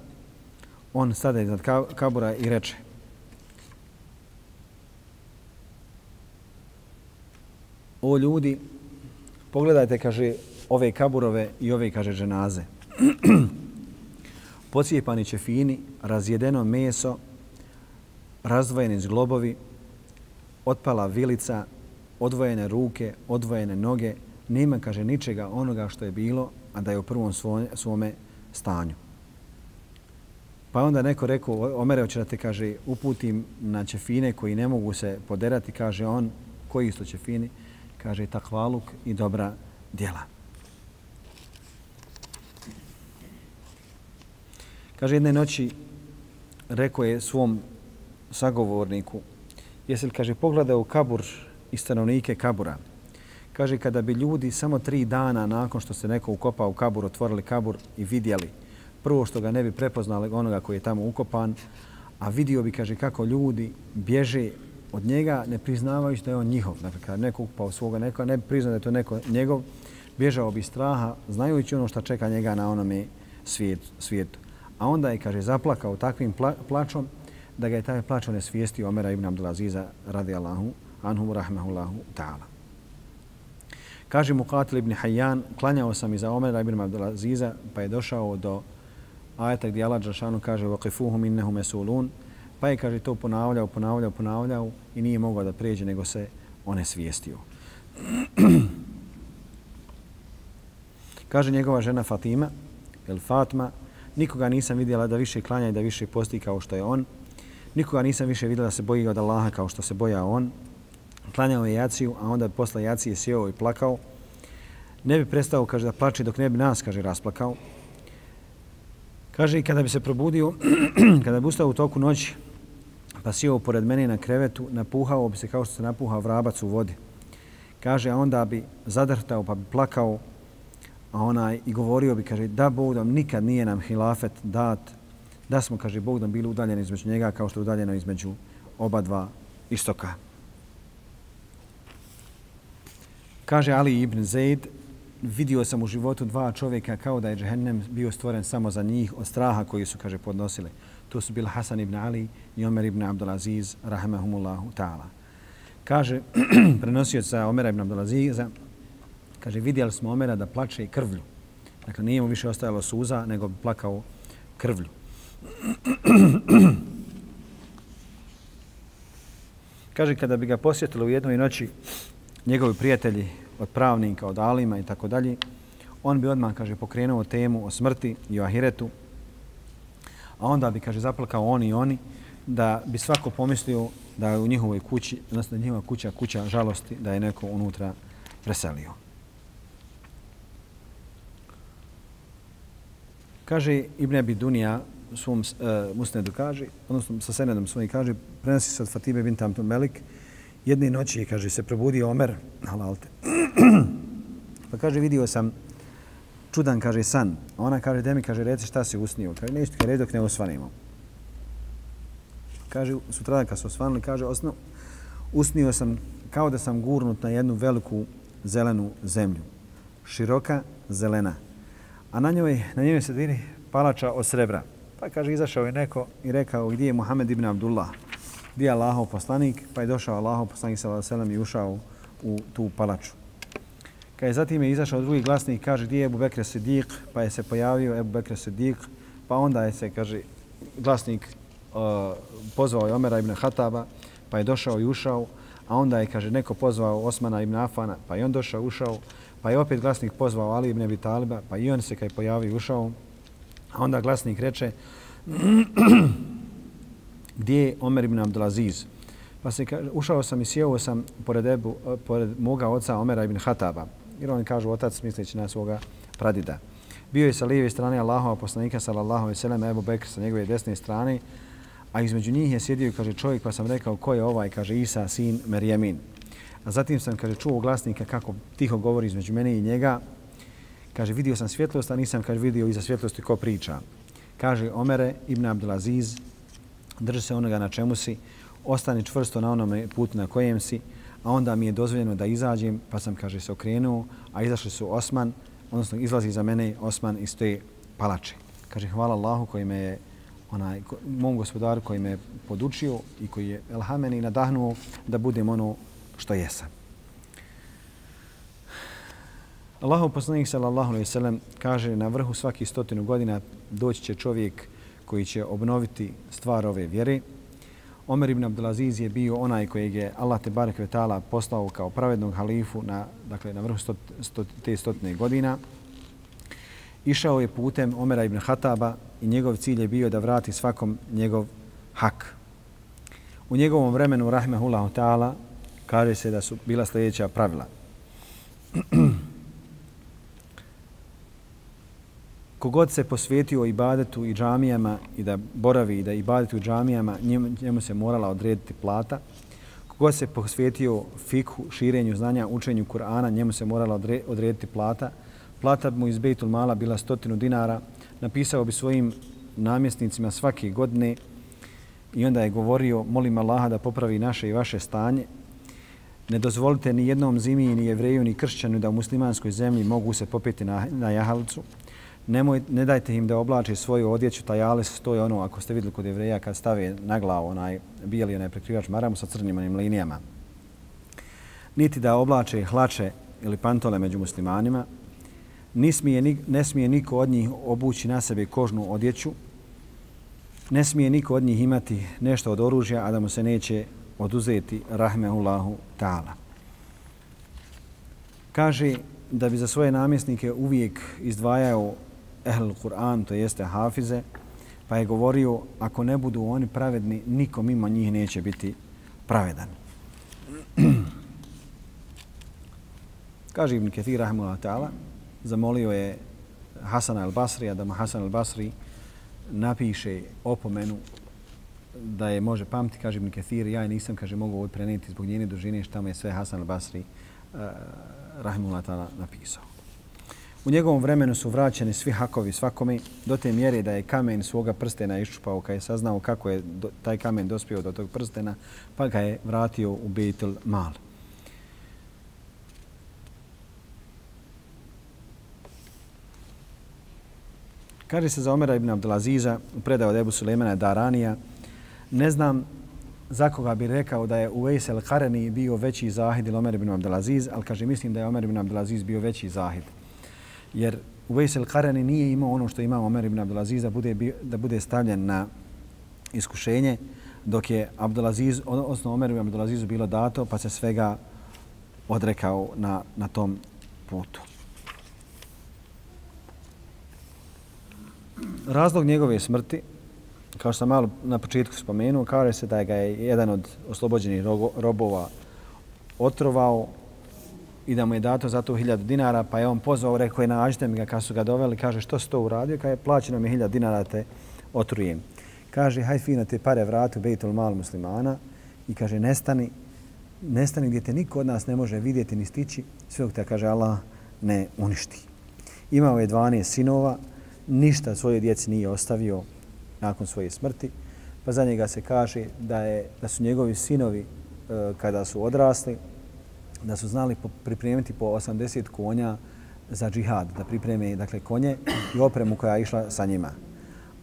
on stade iznad kabura i reče O ljudi, pogledajte, kaže, ove kaburove i ove, kaže, dženaze. Pocijepani će fini, razjedeno meso, razdvojeni zglobovi, otpala vilica, odvojene ruke, odvojene noge, nema, kaže, ničega onoga što je bilo, a da je u prvom svome, svome stanju. Pa onda neko rekao, Omer, hoće da te, kaže, uputim na ćefine koji ne mogu se poderati, kaže on, koji isto ćefini, kaže, takvaluk i dobra djela. Kaže, jedne noći rekao je svom sagovorniku, jesi li, kaže, pogledao kabur i stanovnike kabura, Kaže, kada bi ljudi samo tri dana nakon što se neko ukopao u kabur, otvorili kabur i vidjeli, prvo što ga ne bi prepoznali onoga koji je tamo ukopan, a vidio bi, kaže, kako ljudi bježe od njega, ne priznavajući da je on njihov. Dakle, kada neko ukopao svoga nekoga, ne bi priznao da je to neko njegov, bježao bi straha, znajući ono što čeka njega na onome svijetu. A onda je, kaže, zaplakao takvim plačom, da ga je taj plač onesvijestio Omera ibn Abdulaziza radi Allahu, anhum rahmehullahu ta'ala. Kaže mu Qatil ibn Hayyan, klanjao sam iza Omera ibn Abdulaziza, pa je došao do ajeta gdje Allah Đašanu kaže وَقِفُوهُمْ إِنَّهُمْ مَسُولُونَ Pa je, kaže, to ponavljao, ponavljao, ponavljao i nije mogao da pređe, nego se one svijestio. kaže njegova žena Fatima, el Fatma, nikoga nisam vidjela da više klanja i da više posti kao što je on. Nikoga nisam više vidjela da se boji od Allaha kao što se boja on klanjao je jaciju, a onda posle jacije sjeo i plakao. Ne bi prestao, kaže, da plače dok ne bi nas, kaže, rasplakao. Kaže, i kada bi se probudio, kada bi ustao u toku noći, pa sjeo pored mene na krevetu, napuhao bi se kao što se napuha vrabac u vodi. Kaže, a onda bi zadrhtao pa bi plakao, a onaj i govorio bi, kaže, da Bog nam nikad nije nam hilafet dat, da smo, kaže, Bog nam bili udaljeni između njega kao što je udaljeno između oba dva istoka. Kaže Ali ibn Zaid, vidio sam u životu dva čovjeka kao da je džehennem bio stvoren samo za njih od straha koji su, kaže, podnosili. To su bili Hasan ibn Ali i Omer ibn Abdulaziz, rahmehumullahu ta'ala. Kaže, prenosio sa Omera ibn Abdulaziza, kaže, vidjeli smo Omera da plače i krvlju. Dakle, nije mu više ostajalo suza, nego bi plakao krvlju. kaže, kada bi ga posjetili u jednoj noći, njegovi prijatelji od pravnika, od alima i tako dalje, on bi odmah, kaže, pokrenuo temu o smrti i o ahiretu, a onda bi, kaže, zaplakao oni i oni, da bi svako pomislio da je u njihovoj kući, odnosno njihova kuća, kuća žalosti, da je neko unutra preselio. Kaže Ibn Abi Dunija, svom uh, musnedu kaže, odnosno sa senedom svojim kaže, prenosi se od Fatime bin Tamtum Melik, jedne noći, kaže, se probudio Omer, halalte. pa kaže, vidio sam čudan, kaže, san. Ona kaže, da mi, kaže, reci šta si usnio. Kaže, nešto, kaže, dok ne osvanimo. Kaže, sutradan kad su osvanili, kaže, osno, usnio sam kao da sam gurnut na jednu veliku zelenu zemlju. Široka, zelena. A na njoj, na njoj se vidi palača od srebra. Pa kaže, izašao je neko i rekao, gdje je Muhammed ibn Abdullah? gdje je Allahov poslanik, pa je došao Allahov poslanik sallallahu i ušao u tu palaču. Kad je zatim je izašao drugi glasnik, kaže gdje je Ebu Bekre Sidik, pa je se pojavio Ebu Bekre Sidik, pa onda je se, kaže, glasnik uh, pozvao je Omera ibn Hataba, pa je došao i ušao, a onda je, kaže, neko pozvao Osmana ibn Afana, pa i on došao i ušao, pa je opet glasnik pozvao Ali ibn Abi Taliba, pa i on se kaj pojavio i ušao, a onda glasnik reče, gdje je Omer ibn Abdulaziz. Pa se kaže, ušao sam i sjeo sam pored, Ebu, pored moga oca Omera ibn Hataba. Jer oni kažu otac misleći na svoga pradida. Bio je sa lijeve strane Allahova poslanika sallallahu alejhi ve sellem Abu Bekr sa njegove desne strane, a između njih je sjedio kaže čovjek pa sam rekao ko je ovaj kaže Isa sin Merjemin. A zatim sam kaže čuo glasnika kako tiho govori između mene i njega. Kaže vidio sam svjetlost, a nisam kaže vidio iza svjetlosti ko priča. Kaže Omere ibn Abdulaziz drži se onoga na čemu si, ostani čvrsto na onome putu na kojem si, a onda mi je dozvoljeno da izađem, pa sam, kaže, se okrenuo, a izašli su Osman, odnosno izlazi za mene Osman iz te palače. Kaže, hvala Allahu koji me je, onaj, mom gospodaru koji me je podučio i koji je elhameni nadahnuo da budem ono što jesam. Allahu poslanik sallallahu alejhi ve sellem kaže na vrhu svaki stotinu godina doći će čovjek koji će obnoviti stvar ove vjere. Omer ibn Abdulaziz je bio onaj kojeg je Allah te barek vetala poslao kao pravednog halifu na dakle na vrhu stot, stot, te stotne godina. Išao je putem Omera ibn Hataba i njegov cilj je bio da vrati svakom njegov hak. U njegovom vremenu rahmehullahu taala kaže se da su bila sljedeća pravila. kogod se posvetio ibadetu i džamijama i da boravi i da ibadetu u džamijama, njemu, njemu se morala odrediti plata. Kogod se posvetio fikhu, širenju znanja, učenju Kur'ana, njemu se morala odrediti plata. Plata mu iz Bejtul Mala bila stotinu dinara. Napisao bi svojim namjesnicima svake godine i onda je govorio, molim Allaha da popravi naše i vaše stanje. Ne dozvolite ni jednom zimi, ni jevreju, ni kršćanu da u muslimanskoj zemlji mogu se popeti na, na jahalicu nemoj, ne dajte im da oblače svoju odjeću, tajales, to je ono, ako ste vidjeli kod jevreja, kad stave na glavu onaj bijeli onaj prekrivač maramu sa crnim onim linijama. Niti da oblače hlače ili pantole među muslimanima, ne smije, ne smije niko od njih obući na sebe kožnu odjeću, ne smije niko od njih imati nešto od oružja, a da mu se neće oduzeti rahmehullahu ta'ala. Kaže da bi za svoje namjesnike uvijek izdvajao ehl Kur'an, to jeste hafize, pa je govorio ako ne budu oni pravedni, niko mimo njih neće biti pravedan. Kaže Ibn Kathir, rahimahullah ta'ala, zamolio je Hasan al-Basri, da mu Hasan al-Basri napiše opomenu da je može pamti, kaže Ibn Kathir, ja nisam, kaže, mogu ovo preneti zbog njene dužine šta mu je sve Hasan al-Basri eh, uh, rahimahullah ta'ala napisao. U njegovom vremenu su vraćeni svi hakovi svakome do te mjere da je kamen svoga prstena iščupao kad je saznao kako je do, taj kamen dospio do tog prstena pa ga je vratio u Betel Mal. Kaže se za Omera ibn Abdelaziza predao od Ebu Sulemana Daranija ne znam za koga bi rekao da je Uwais el-Kareni bio veći zahid ili Omer ibn Abdelaziz, ali kaže mislim da je Omer ibn Abdelaziz bio veći zahid jer Uwais al-Qarani nije imao ono što ima Omer ibn Abdulaziz da bude, da bude stavljen na iskušenje, dok je Abdulaziz, odnosno Omer ibn Abdulazizu bilo dato, pa se svega odrekao na, na tom putu. Razlog njegove smrti, kao što sam malo na početku spomenuo, kaže se da ga je jedan od oslobođenih robova otrovao i da mu je dato za to hiljadu dinara, pa je on pozvao, rekao je nađite mi ga kad su ga doveli, kaže što si to uradio, kaže plaćeno mi hiljadu dinara te otrujem. Kaže, haj fino te pare vrati u Bejtul Mal muslimana i kaže, nestani, nestani gdje te niko od nas ne može vidjeti ni stići, sve te, kaže Allah, ne uništi. Imao je 12 sinova, ništa svoje djeci nije ostavio nakon svoje smrti, pa za njega se kaže da, je, da su njegovi sinovi e, kada su odrasli, da su znali pripremiti po 80 konja za džihad, da pripreme dakle, konje i opremu koja je išla sa njima.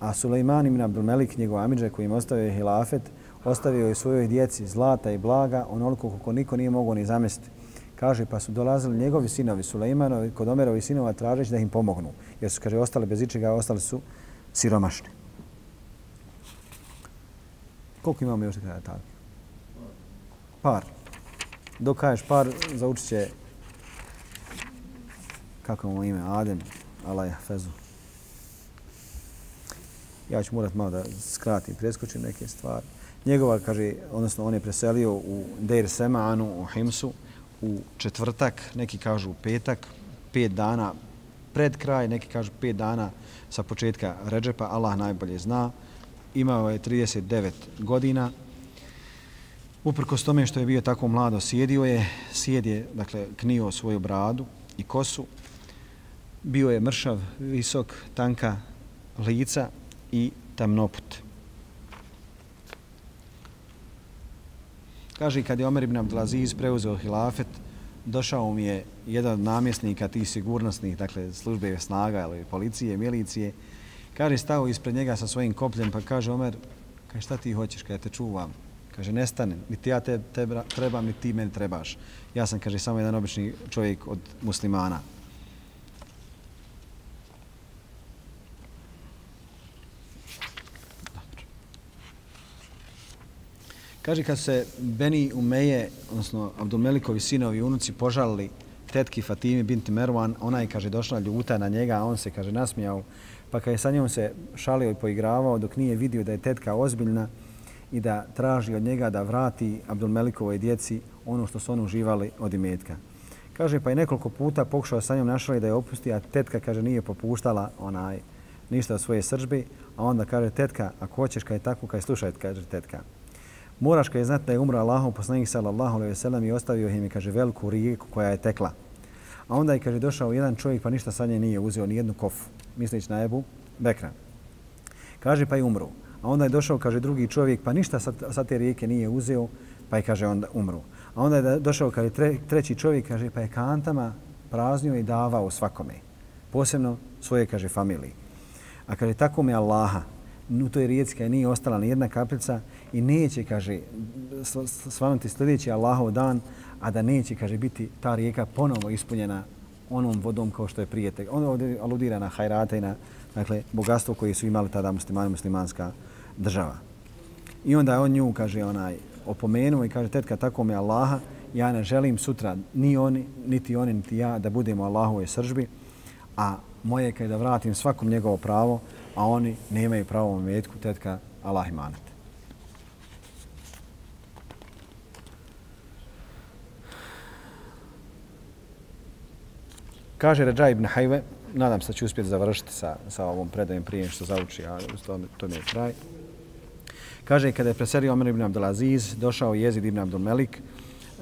A Suleiman ibn Abdulmelik, njegov amidže koji im ostavio hilafet, ostavio je svojoj djeci zlata i blaga, onoliko koliko niko nije mogao ni zamisliti. Kaže, pa su dolazili njegovi sinovi Suleimanovi kod Omerovi sinova tražeći da im pomognu. Jer su, kaže, ostali bez ičega, ostali su siromašni. Koliko imamo još da kada tako? Par dok kažeš par, zaučit će kako mu ime, Adem, Allah je fezu. Ja ću morat malo da skratim, preskočim neke stvari. Njegova, kaže, odnosno on je preselio u Deir Sema'anu, u Himsu, u četvrtak, neki kažu u petak, pet dana pred kraj, neki kažu pet dana sa početka Ređepa, Allah najbolje zna. Imao je 39 godina, Uprkos tome što je bio tako mlado, sjedio je, sjed je, dakle, knio svoju bradu i kosu. Bio je mršav, visok, tanka lica i tamnoput. Kaže, kad je Omer ibn Abdulaziz preuzeo hilafet, došao mi je jedan od namjesnika tih sigurnosnih, dakle, službe snaga ili policije, milicije. Kaže, stao ispred njega sa svojim kopljem, pa kaže, Omer, kaže, šta ti hoćeš, kada te čuvam? Kaže, nestane, niti ja te, te trebam, niti ti meni trebaš. Ja sam, kaže, samo jedan obični čovjek od muslimana. Kaže, kad se Beni Umeje, odnosno Abdulmelikovi sinovi i unuci požalili tetki Fatimi binti Merwan, ona je, kaže, došla ljuta na njega, a on se, kaže, nasmijao. Pa kad je sa njom se šalio i poigravao, dok nije vidio da je tetka ozbiljna i da traži od njega da vrati Abdulmelikovoj djeci ono što su oni uživali od imetka. Kaže, pa je nekoliko puta pokušao sa njom našali da je opusti, a tetka, kaže, nije popuštala onaj ništa od svoje sržbi, a onda kaže, tetka, ako hoćeš kad je tako, kad slušaj, kaže tetka, moraš kaj je znati da je umro Allahom poslanik sallallahu alejhi ve i ostavio im kaže veliku rijeku koja je tekla. A onda je kaže došao jedan čovjek pa ništa sa nje nije uzeo ni jednu kofu, misleći na Ebu Bekra. Kaže pa je umro. A onda je došao kaže drugi čovjek pa ništa sa, sa te rijeke nije uzeo pa je kaže onda umru. A onda je došao kaže tre, treći čovjek kaže pa je kantama praznio i davao svakome. Posebno svoje kaže familiji. A kaže tako mi Allaha u toj rijeci kada nije ostala ni jedna kapljica i neće, kaže, svanuti sljedeći Allahov dan, a da neće, kaže, biti ta rijeka ponovo ispunjena onom vodom kao što je prijatelj. On ovdje aludira na hajrate i na dakle, bogatstvo koje su imali tada muslimani, muslimanska država. I onda je on nju, kaže, onaj, opomenuo i kaže, tetka, tako mi Allaha, ja ne želim sutra ni oni, niti oni, niti ja da budemo Allahove sržbi, a moje je da vratim svakom njegovo pravo, a oni nemaju pravo u metku, tetka Allah imanat. Kaže Ređa ibn Hajve, nadam se da ću uspjeti završiti sa, sa ovom predajem prije što zauči, a to, to mi je kraj. Kaže, kada je preselio Omer ibn Abdelaziz, došao Jezid ibn Abdul Melik,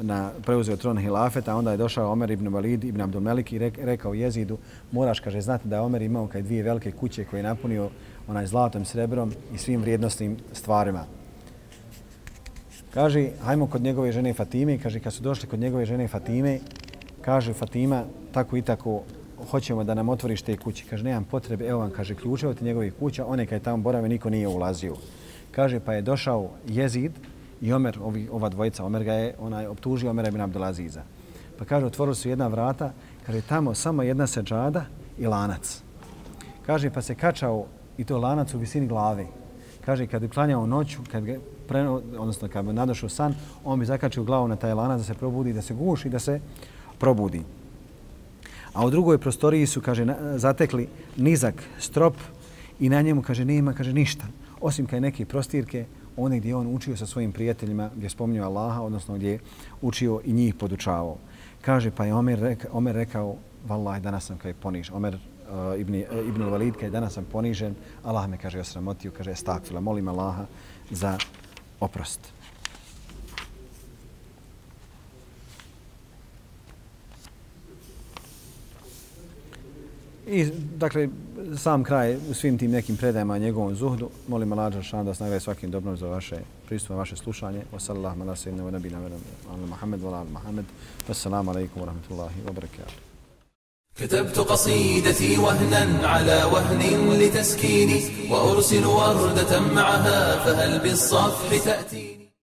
na preuzeo tron hilafeta, onda je došao Omer ibn Valid ibn Abdul Melik i rekao Jezidu, moraš, kaže, znati da je Omer imao kaj dvije velike kuće koje je napunio onaj zlatom, srebrom i svim vrijednostnim stvarima. Kaže, hajmo kod njegove žene Fatime, kaže, kad su došli kod njegove žene Fatime, kaže Fatima, tako i tako, hoćemo da nam otvoriš te kuće. Kaže, nemam potrebe, evo vam, kaže, ključe od njegovih kuća, one kad je tamo borave, niko nije ulazio. Kaže, pa je došao Jezid, i Omer, ovi, ova dvojica, Omer ga je onaj, optužio Omer ibn Abdelaziza. Pa kaže, otvorili su jedna vrata, kaže, tamo samo jedna seđada i lanac. Kaže, pa se kačao i to lanac u visini glave. Kaže, kad bi klanjao noću, kad ga preno, odnosno kad bi nadošao san, on bi zakačio glavu na taj lanac da se probudi, da se guši, da se probudi. A u drugoj prostoriji su, kaže, zatekli nizak strop i na njemu, kaže, nema, kaže, ništa. Osim kaj neke prostirke, one gdje on učio sa svojim prijateljima, gdje spominio Allaha, odnosno gdje učio i njih podučavao. Kaže, pa je Omer, reka, Omer rekao, vallaj, danas sam kaj ponižen. Omer uh, ibn, uh, ibn Valid, kaj danas sam ponižen. Allah me, kaže, osramotio, kaže, stakvila, molim Allaha za oprost. I, dakle, sam kraj u svim tim nekim predajama o njegovom zuhdu. Molim Allah Đalšan da snagrade svakim dobrom za vaše pristup, vaše slušanje. Wa sallallahu ala sayyidina wa nabina wa Muhammed wa ala Muhammed. Wassalamu alaikum wa rahmatullahi wa barakatuh. كتبت قصيدتي وهنا على وهن لتسكيني وأرسل وردة معها فهل بالصفح تأتيني